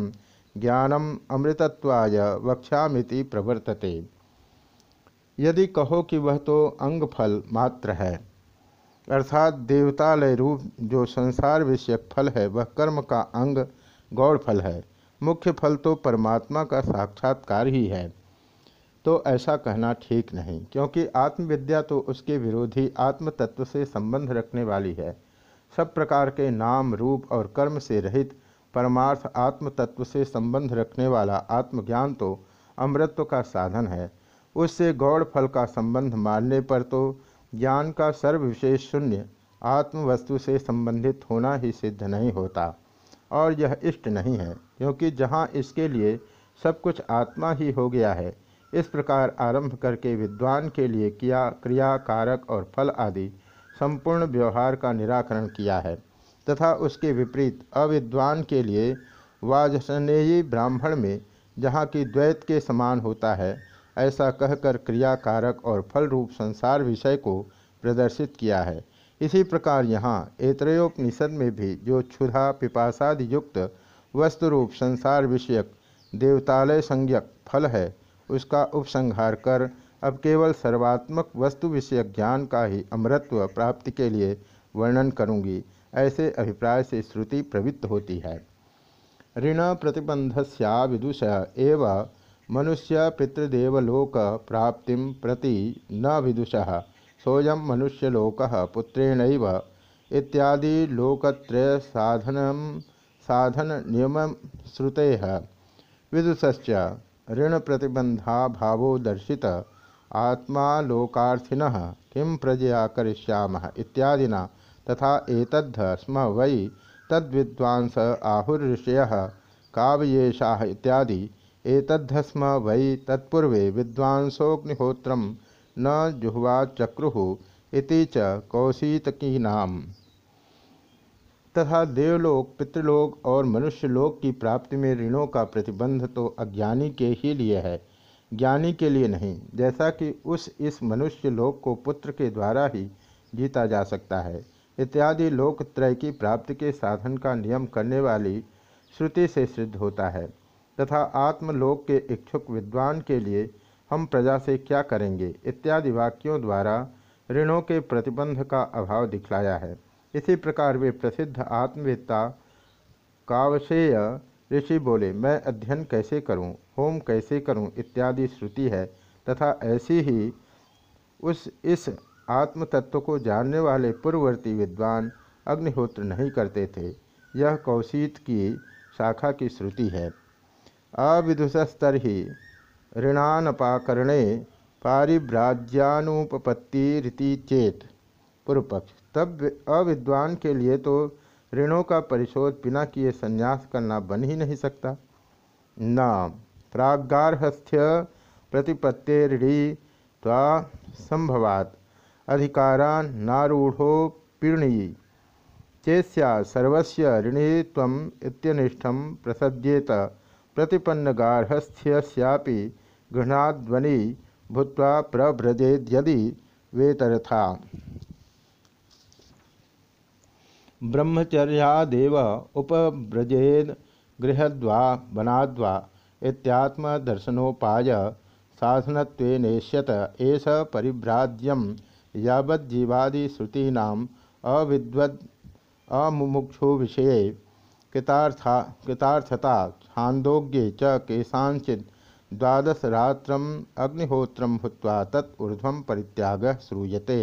ज्ञानम अमृतत्वाय वक्ष्यामिति प्रवर्तते। यदि कहो कि वह तो अंग फल मात्र है, अर्थात देवतालय रूप जो संसार विषयक फल है, वह कर्म का अंग गौड़ फल है। मुख्य फल तो परमात्मा का साक्षात्कार ही है। तो ऐसा कहना ठीक नहीं, क्योंकि आत्मविद्या तो उसके विरोधी आत्म तत्व से संबंध रखने वाली है। सब प्रकार के नाम, रूप और कर्म से रहित परमार्थ आत्म तत्व से संबंध रखने वाला आत्मज्ञान तो अमृत्व का साधन है। उससे गौड़ फल का संबंध मानने पर तो ज्ञान का सर्वविशेष शून्य आत्मवस्तु से संबंधित होना ही सिद्ध नहीं होता। और यह इष्ट नहीं है, क्योंकि जहाँ इसके लिए सब कुछ आत्मा ही हो गया है, इस प्रकार आरंभ करके विद्वान के लिए किया क्रिया कारक और फल आदि संपूर्ण व्यवहार का निराकरण किया है, तथा उसके विपरीत अविद्वान के लिए वाजसनेयी ब्राह्मण में जहाँ की द्वैत के समान होता है, ऐसा कहकर क्रिया कारक और फल रूप संसार विषय को प्रदर्शित किया है। इसी प्रकार यहाँ ऐतरेयोपनिषद में भी जो क्षुधा, पिपासादि युक्त, वस्तुरूप, संसार विषयक, देवतालय संज्ञक फल है, उसका उपसंहार कर अब केवल सर्वात्मक वस्तु विषयक ज्ञान का ही अमृत्व प्राप्ति के लिए वर्णन करूँगी। ऐसे अभिप्राय से श्रुति प्रवृत्त होती है। ऋण प्रतिबंधस्या विदुष एव मनुष्य पितृदेवलोक प्राप्ति प्रति न विदुष। सोयम मनुष्यलोक पुत्रेण इत्यादि लोकत्रय साधन साधन नियम श्रुते विदुष्च ऋण प्रतिबंधा भावो दर्शित। आत्मा लोकार्थिन किं प्रजया करिष्याम इत्यादिना। तथा एतद्ध स्म वै तद्विद्वांस आहुर्षय काव्येशा इत्यादि। एतद्ध स्म वै तत्पूर्वे विद्वांसोऽग्निहोत्रम न जुह्वा चक्रु इति च कौशितकी नाम तथा देवलोक, पितृलोक और मनुष्यलोक की प्राप्ति में ऋणों का प्रतिबंध तो अज्ञानी के ही लिए है, ज्ञानी के लिए नहीं, जैसा कि उस इस मनुष्य लोक को पुत्र के द्वारा ही जीता जा सकता है। इत्यादि लोकत्रय की प्राप्ति के साधन का नियम करने वाली श्रुति से सिद्ध होता है। तथा आत्मलोक के इच्छुक विद्वान के लिए हम प्रजा से क्या करेंगे? इत्यादि वाक्यों द्वारा ऋणों के प्रतिबंध का अभाव दिखलाया है। इसी प्रकार वे प्रसिद्ध आत्मवेत्ता कावशेय ऋषि बोले मैं अध्ययन कैसे करूँ, होम कैसे करूँ? इत्यादि श्रुति है। तथा ऐसी ही उस इस आत्म तत्व को जानने वाले पूर्ववर्ती विद्वान अग्निहोत्र नहीं करते थे। यह कौशित की शाखा की श्रुति है। अविदुषस्तर ही ऋणानपाकरणे रीति चेत पूर्व पक्ष तब अविद्वान के लिए तो ऋणों का परिशोध बिना किए संन्यास करना बन ही नहीं सकता। न प्रागारहस्थ्य प्रतिपत्तेरिणी त्वा संभवात। अधिकारा नारूढ़ो पीर्णयी। चेस्या सर्वस्य ऋणी तम इत्यनिष्ठम प्रसज्येत प्रतिपन्नगार्हस्थ्यस्यापि गृहणाध्वनि भूत्वा प्रभ्रजेद्यदि वेतरथा। ब्रह्मचर्यादेव उपव्रजेद गृहद्वा वनाद्वा इत्यात्मदर्शनोपाय साधनत्वेनेष्यत एष परिभ्राज्यम यावज्जीवादिश्रुतीना अविद्वद अमुमुक्षु विषय कृतार्था कृतार्थता छांदोग्ये च केशांचित द्वादश रात्रम अग्निहोत्रम भूत्वा तत्ऊर्ध्व परित्याग श्रूयते।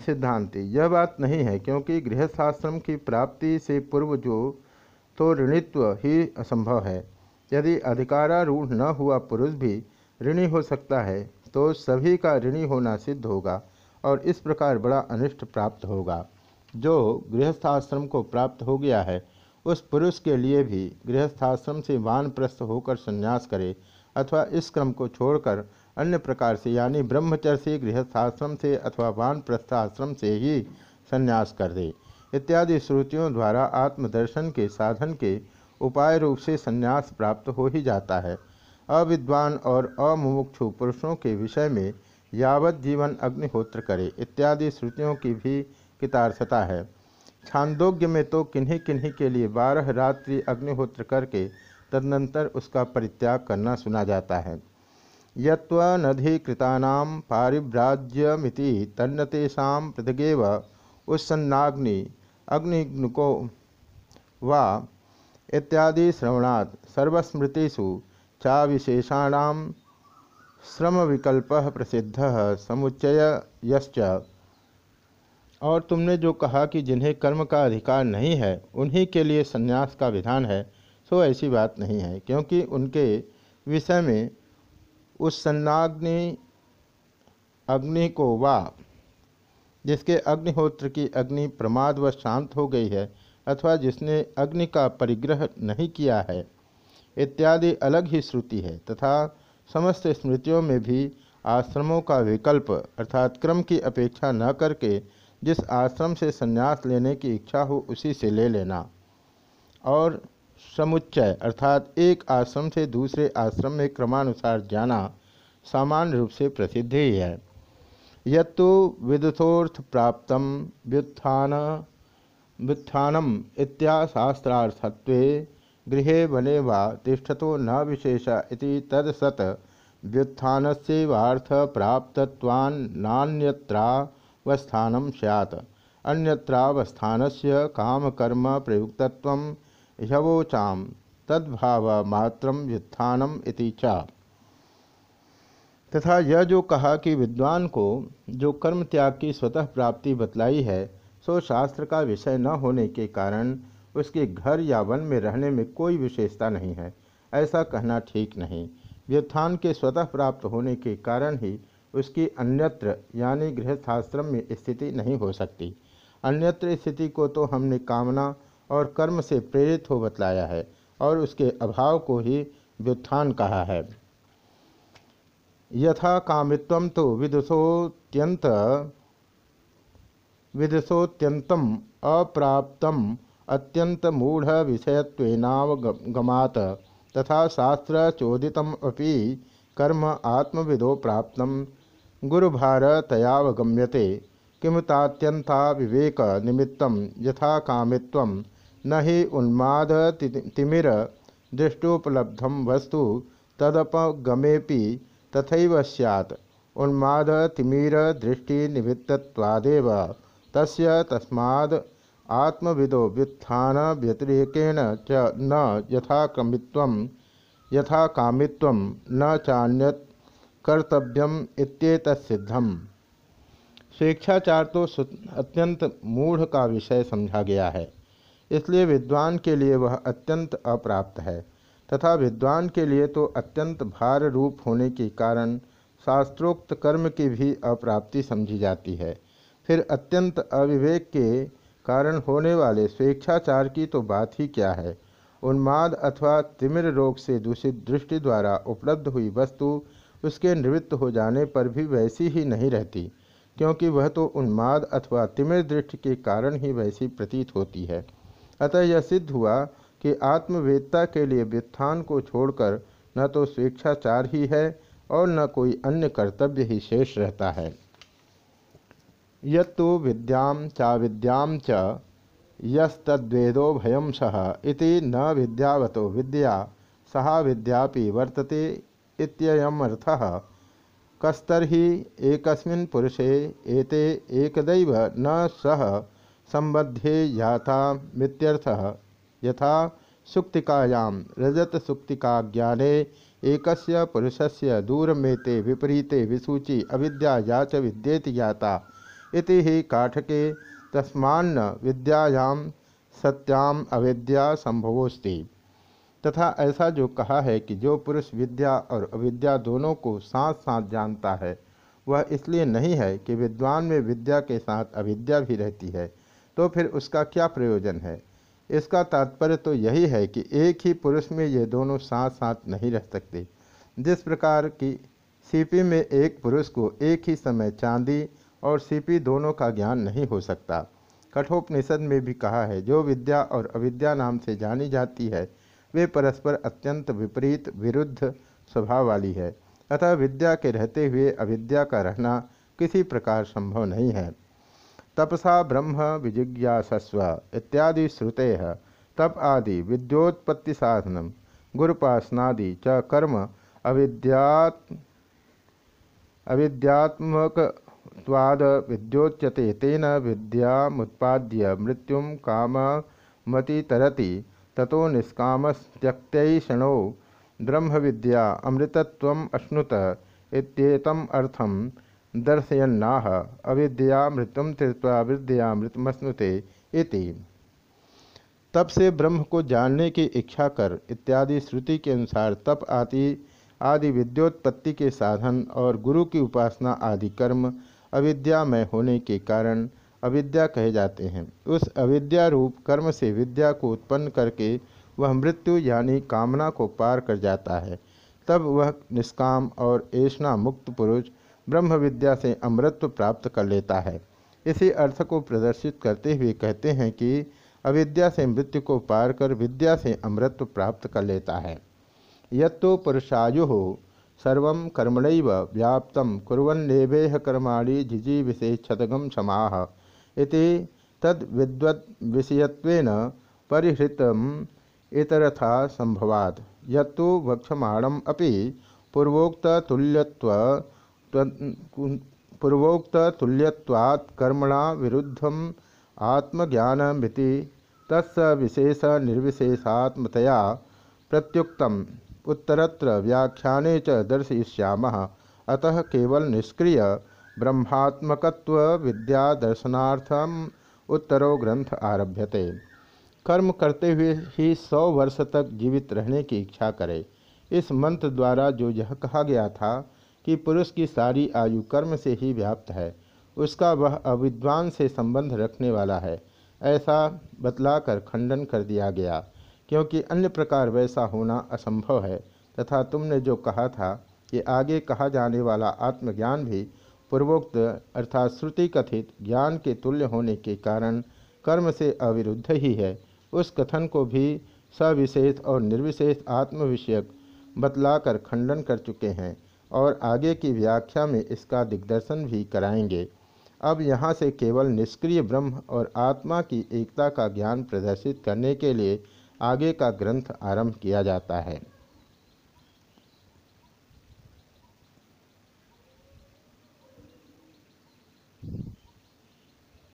सिद्धांति, यह बात नहीं है क्योंकि गृहस्थाश्रम की प्राप्ति से पूर्व जो तो ऋणित्व ही असंभव है। यदि अधिकारारूढ़ न हुआ पुरुष भी ऋणी हो सकता है तो सभी का ऋणी होना सिद्ध होगा और इस प्रकार बड़ा अनिष्ट प्राप्त होगा। जो गृहस्थाश्रम को प्राप्त हो गया है उस पुरुष के लिए भी गृहस्थाश्रम से वानप्रस्थ होकर संन्यास करे अथवा इस क्रम को छोड़कर अन्य प्रकार से, यानी ब्रह्मचर्य से गृहस्थाश्रम से अथवा वान प्रस्थाश्रम से ही संन्यास कर दे। इत्यादि श्रुतियों द्वारा आत्मदर्शन के साधन के उपाय रूप से संन्यास प्राप्त हो ही जाता है। अविद्वान और अमुमुक्षु पुरुषों के विषय में यावत जीवन अग्निहोत्र करे, इत्यादि श्रुतियों की भी कितार्थता है। छांदोग्य में तो किन्हीं किन्हीं के लिए बारह रात्रि अग्निहोत्र करके तदनंतर उसका परित्याग करना सुना जाता है। यत्वनधिकृतानां पारिभ्राज्यमिति तन्नतेषां पृथगेव उत्सन्नाग्नि अग्निग्नुको वा इत्यादि श्रवणात् सर्वस्मृतिषु चा विशेषाण श्रम विकल्प प्रसिद्ध समुच्चय और तुमने जो कहा कि जिन्हें कर्म का अधिकार नहीं है, उन्हीं के लिए संन्यास का विधान है, सो ऐसी बात नहीं है, क्योंकि उनके विषय में उस सन्नाग्नि अग्नि को वा, जिसके अग्निहोत्र की अग्नि प्रमाद व शांत हो गई है, अथवा जिसने अग्नि का परिग्रह नहीं किया है, इत्यादि अलग ही श्रुति है, तथा समस्त स्मृतियों में भी आश्रमों का विकल्प, अर्थात क्रम की अपेक्षा न करके जिस आश्रम से संन्यास लेने की इच्छा हो उसी से ले लेना। और समुच्चय, अर्थात एक आश्रम से दूसरे आश्रम में क्रमानुसार जाना सामान्य रूप से प्रसिद्ध ही है। यत्तु विदुषोर्थ प्राप्त व्युत्थान, व्युत्थानम इत्याशास्त्रार्थत्व गृह वने वा तिष्ठतो न विशेष इति तदसत व्युत्थानस्यवार्थ प्राप्तत्वान्नान्यत्रावस्थानं स्यात्। अन्यत्रावस्थानस्य कामकर्म प्रयुक्तत्वं ह्यवोचाम। तद्भाव मात्रम व्युत्थानम इति चा। तथा यह जो कहा कि विद्वान को जो कर्म त्याग की स्वतः प्राप्ति बतलाई है, सो शास्त्र का विषय न होने के कारण उसके घर या वन में रहने में कोई विशेषता नहीं है। ऐसा कहना ठीक नहीं। व्युत्थान के स्वतः प्राप्त होने के कारण ही उसकी अन्यत्र, यानी गृहस्थाश्रम में स्थिति नहीं हो सकती। अन्यत्र स्थिति को तो हमने कामना और कर्म से प्रेरित हो बतलाया है और उसके अभाव को ही व्युत्थान कहा है। यथा कामित्व तो विदुषोत्यंत विदुषोत्यंतम अप्राप्तम अत्यंत मूढ़ विषयत्वेनावगमात तथा शास्त्र चोदितम अपि कर्म आत्मविदो प्राप्त गुरुभार तयावगम्यते किमुतात्यंता विवेक निमित्त यथा कामित्व न ही उन्माद तिमिर दृष्टोपलब्धम वस्तु तदपगमेपि तथा सैत् उन्माद तिमिर दृष्टि निमित्तवादेव तस्य तस्माद् आत्मविदो व्युत्थान व्यतिरेकेण च न यथाक्रमित्व यथा कामित्व न चान्यत कर्तव्यम इत्येतसिद्धम स्वेच्छाचार तो अत्यंत मूढ़ का विषय समझा गया है। इसलिए विद्वान के लिए वह अत्यंत अप्राप्त है, तथा विद्वान के लिए तो अत्यंत भार रूप होने के कारण शास्त्रोक्त कर्म की भी अप्राप्ति समझी जाती है। फिर अत्यंत अविवेक के कारण होने वाले स्वेच्छाचार की तो बात ही क्या है? उन्माद अथवा तिमिर रोग से दूषित दृष्टि द्वारा उपलब्ध हुई वस्तु उसके निवृत्त हो जाने पर भी वैसी ही नहीं रहती, क्योंकि वह तो उन्माद अथवा तिमिर दृष्टि के कारण ही वैसी प्रतीत होती है। अतः यह सिद्ध हुआ कि आत्मवेदता के लिए व्युत्थान को छोड़कर न तो स्वेच्छाचार ही है और न कोई अन्य कर्तव्य ही शेष रहता है। यत्तु विद्याम चा विद्याम च यस्तद्वेदो भयम सह इति न विद्यावतो विद्या, सहा विद्यापि वर्तते इत्ययमर्थः। कस्तर्हि एकस्मिन् पुरुषे एते एकदैव न सह संबध्ये याथा मित्यर्थः। यथा सुक्तिकायां रजत सुक्तिका ज्ञाने एकस्य पुरुषस्य दूरमेते विपरीते विसूचि अविद्या या च विद्येति ज्ञाता इति ही काठके तस्मान्न विद्यायां सत्याम अविद्या संभवोस्ति तथा ऐसा जो कहा है कि जो पुरुष विद्या और अविद्या दोनों को साथ साथ जानता है, वह इसलिए नहीं है कि विद्वान में विद्या के साथ अविद्या भी रहती है तो फिर उसका क्या प्रयोजन है? इसका तात्पर्य तो यही है कि एक ही पुरुष में ये दोनों साथ साथ नहीं रह सकते। जिस प्रकार की सीपी में एक पुरुष को एक ही समय चांदी और सीपी दोनों का ज्ञान नहीं हो सकता। कठोपनिषद में भी कहा है, जो विद्या और अविद्या नाम से जानी जाती है वे परस्पर अत्यंत विपरीत, विरुद्ध स्वभाव वाली है। अतः विद्या के रहते हुए अविद्या का रहना किसी प्रकार संभव नहीं है। तपसा ब्रह्म विजिज्ञासस्व इत्यादि श्रुते तप आदि विद्योत्पत्ति साधन गुरुपासनादि च कर्म अविद्यात् अविद्यात्मकवाद विद्योच्यते, तेन विद्यामुत्पाद्य मृत्यु काम मति तरती ततो ब्रह्म विद्या अमृतत्व अश्नुत इत्येतम अर्थम दर्शयन्नाह। अविद्यामृतम तीर्थवा विद्यामृतमश्नुते इति। तब से ब्रह्म को जानने की इच्छा कर इत्यादि श्रुति के अनुसार तप आदि आदि विद्योत्पत्ति के साधन और गुरु की उपासना आदि कर्म अविद्यामय होने के कारण अविद्या कहे जाते हैं। उस अविद्या रूप कर्म से विद्या को उत्पन्न करके वह मृत्यु यानी कामना को पार कर जाता है। तब वह निष्काम और ऐष्णा मुक्त पुरुष ब्रह्म विद्या से अमृत्व प्राप्त कर लेता है। इसी अर्थ को प्रदर्शित करते हुए कहते हैं कि अविद्या से मृत्यु को पार कर विद्या से अमृत्व प्राप्त कर लेता है। यत्तो पुरुषायु सर्व कर्मण व्याप्त कुरेह कर्माणी जिजी विशेषतगम क्षमा। तद विद्वद विषयत्वेन परिहृत इतरथा संभवाद यत्तु वक्षमाणम अपि पूर्वोक्त तुल्यत्व पूर्वोक्त तुल्यवात् कर्मणा विरुद्धम आत्मज्ञानमिति तस् विशेष निर्विशेषात्मतया प्रत्युक्तम। उत्तरत्र व्याख्याने च दर्शयिष्यामः। अतः केवल निष्क्रिय ब्रह्मात्मकत्व विद्या दर्शनार्थम उत्तरो ग्रंथ आरभ्यते। कर्म करते हुए ही सौ वर्ष तक जीवित रहने की इच्छा करे। इस मंत्र द्वारा जो यह कहा गया था कि पुरुष की सारी आयु कर्म से ही व्याप्त है, उसका वह अविद्वान से संबंध रखने वाला है, ऐसा बतलाकर खंडन कर दिया गया, क्योंकि अन्य प्रकार वैसा होना असंभव है। तथा तुमने जो कहा था कि आगे कहा जाने वाला आत्मज्ञान भी पूर्वोक्त अर्थात श्रुति कथित ज्ञान के तुल्य होने के कारण कर्म से अविरुद्ध ही है। उस कथन को भी सविशेष और निर्विशेष आत्म विषयक बतलाकर खंडन कर चुके हैं और आगे की व्याख्या में इसका दिग्दर्शन भी कराएँगे। अब यहाँ से केवल निष्क्रिय ब्रह्म और आत्मा की एकता का ज्ञान प्रदर्शित करने के लिए आगे का ग्रंथ आरंभ किया जाता है।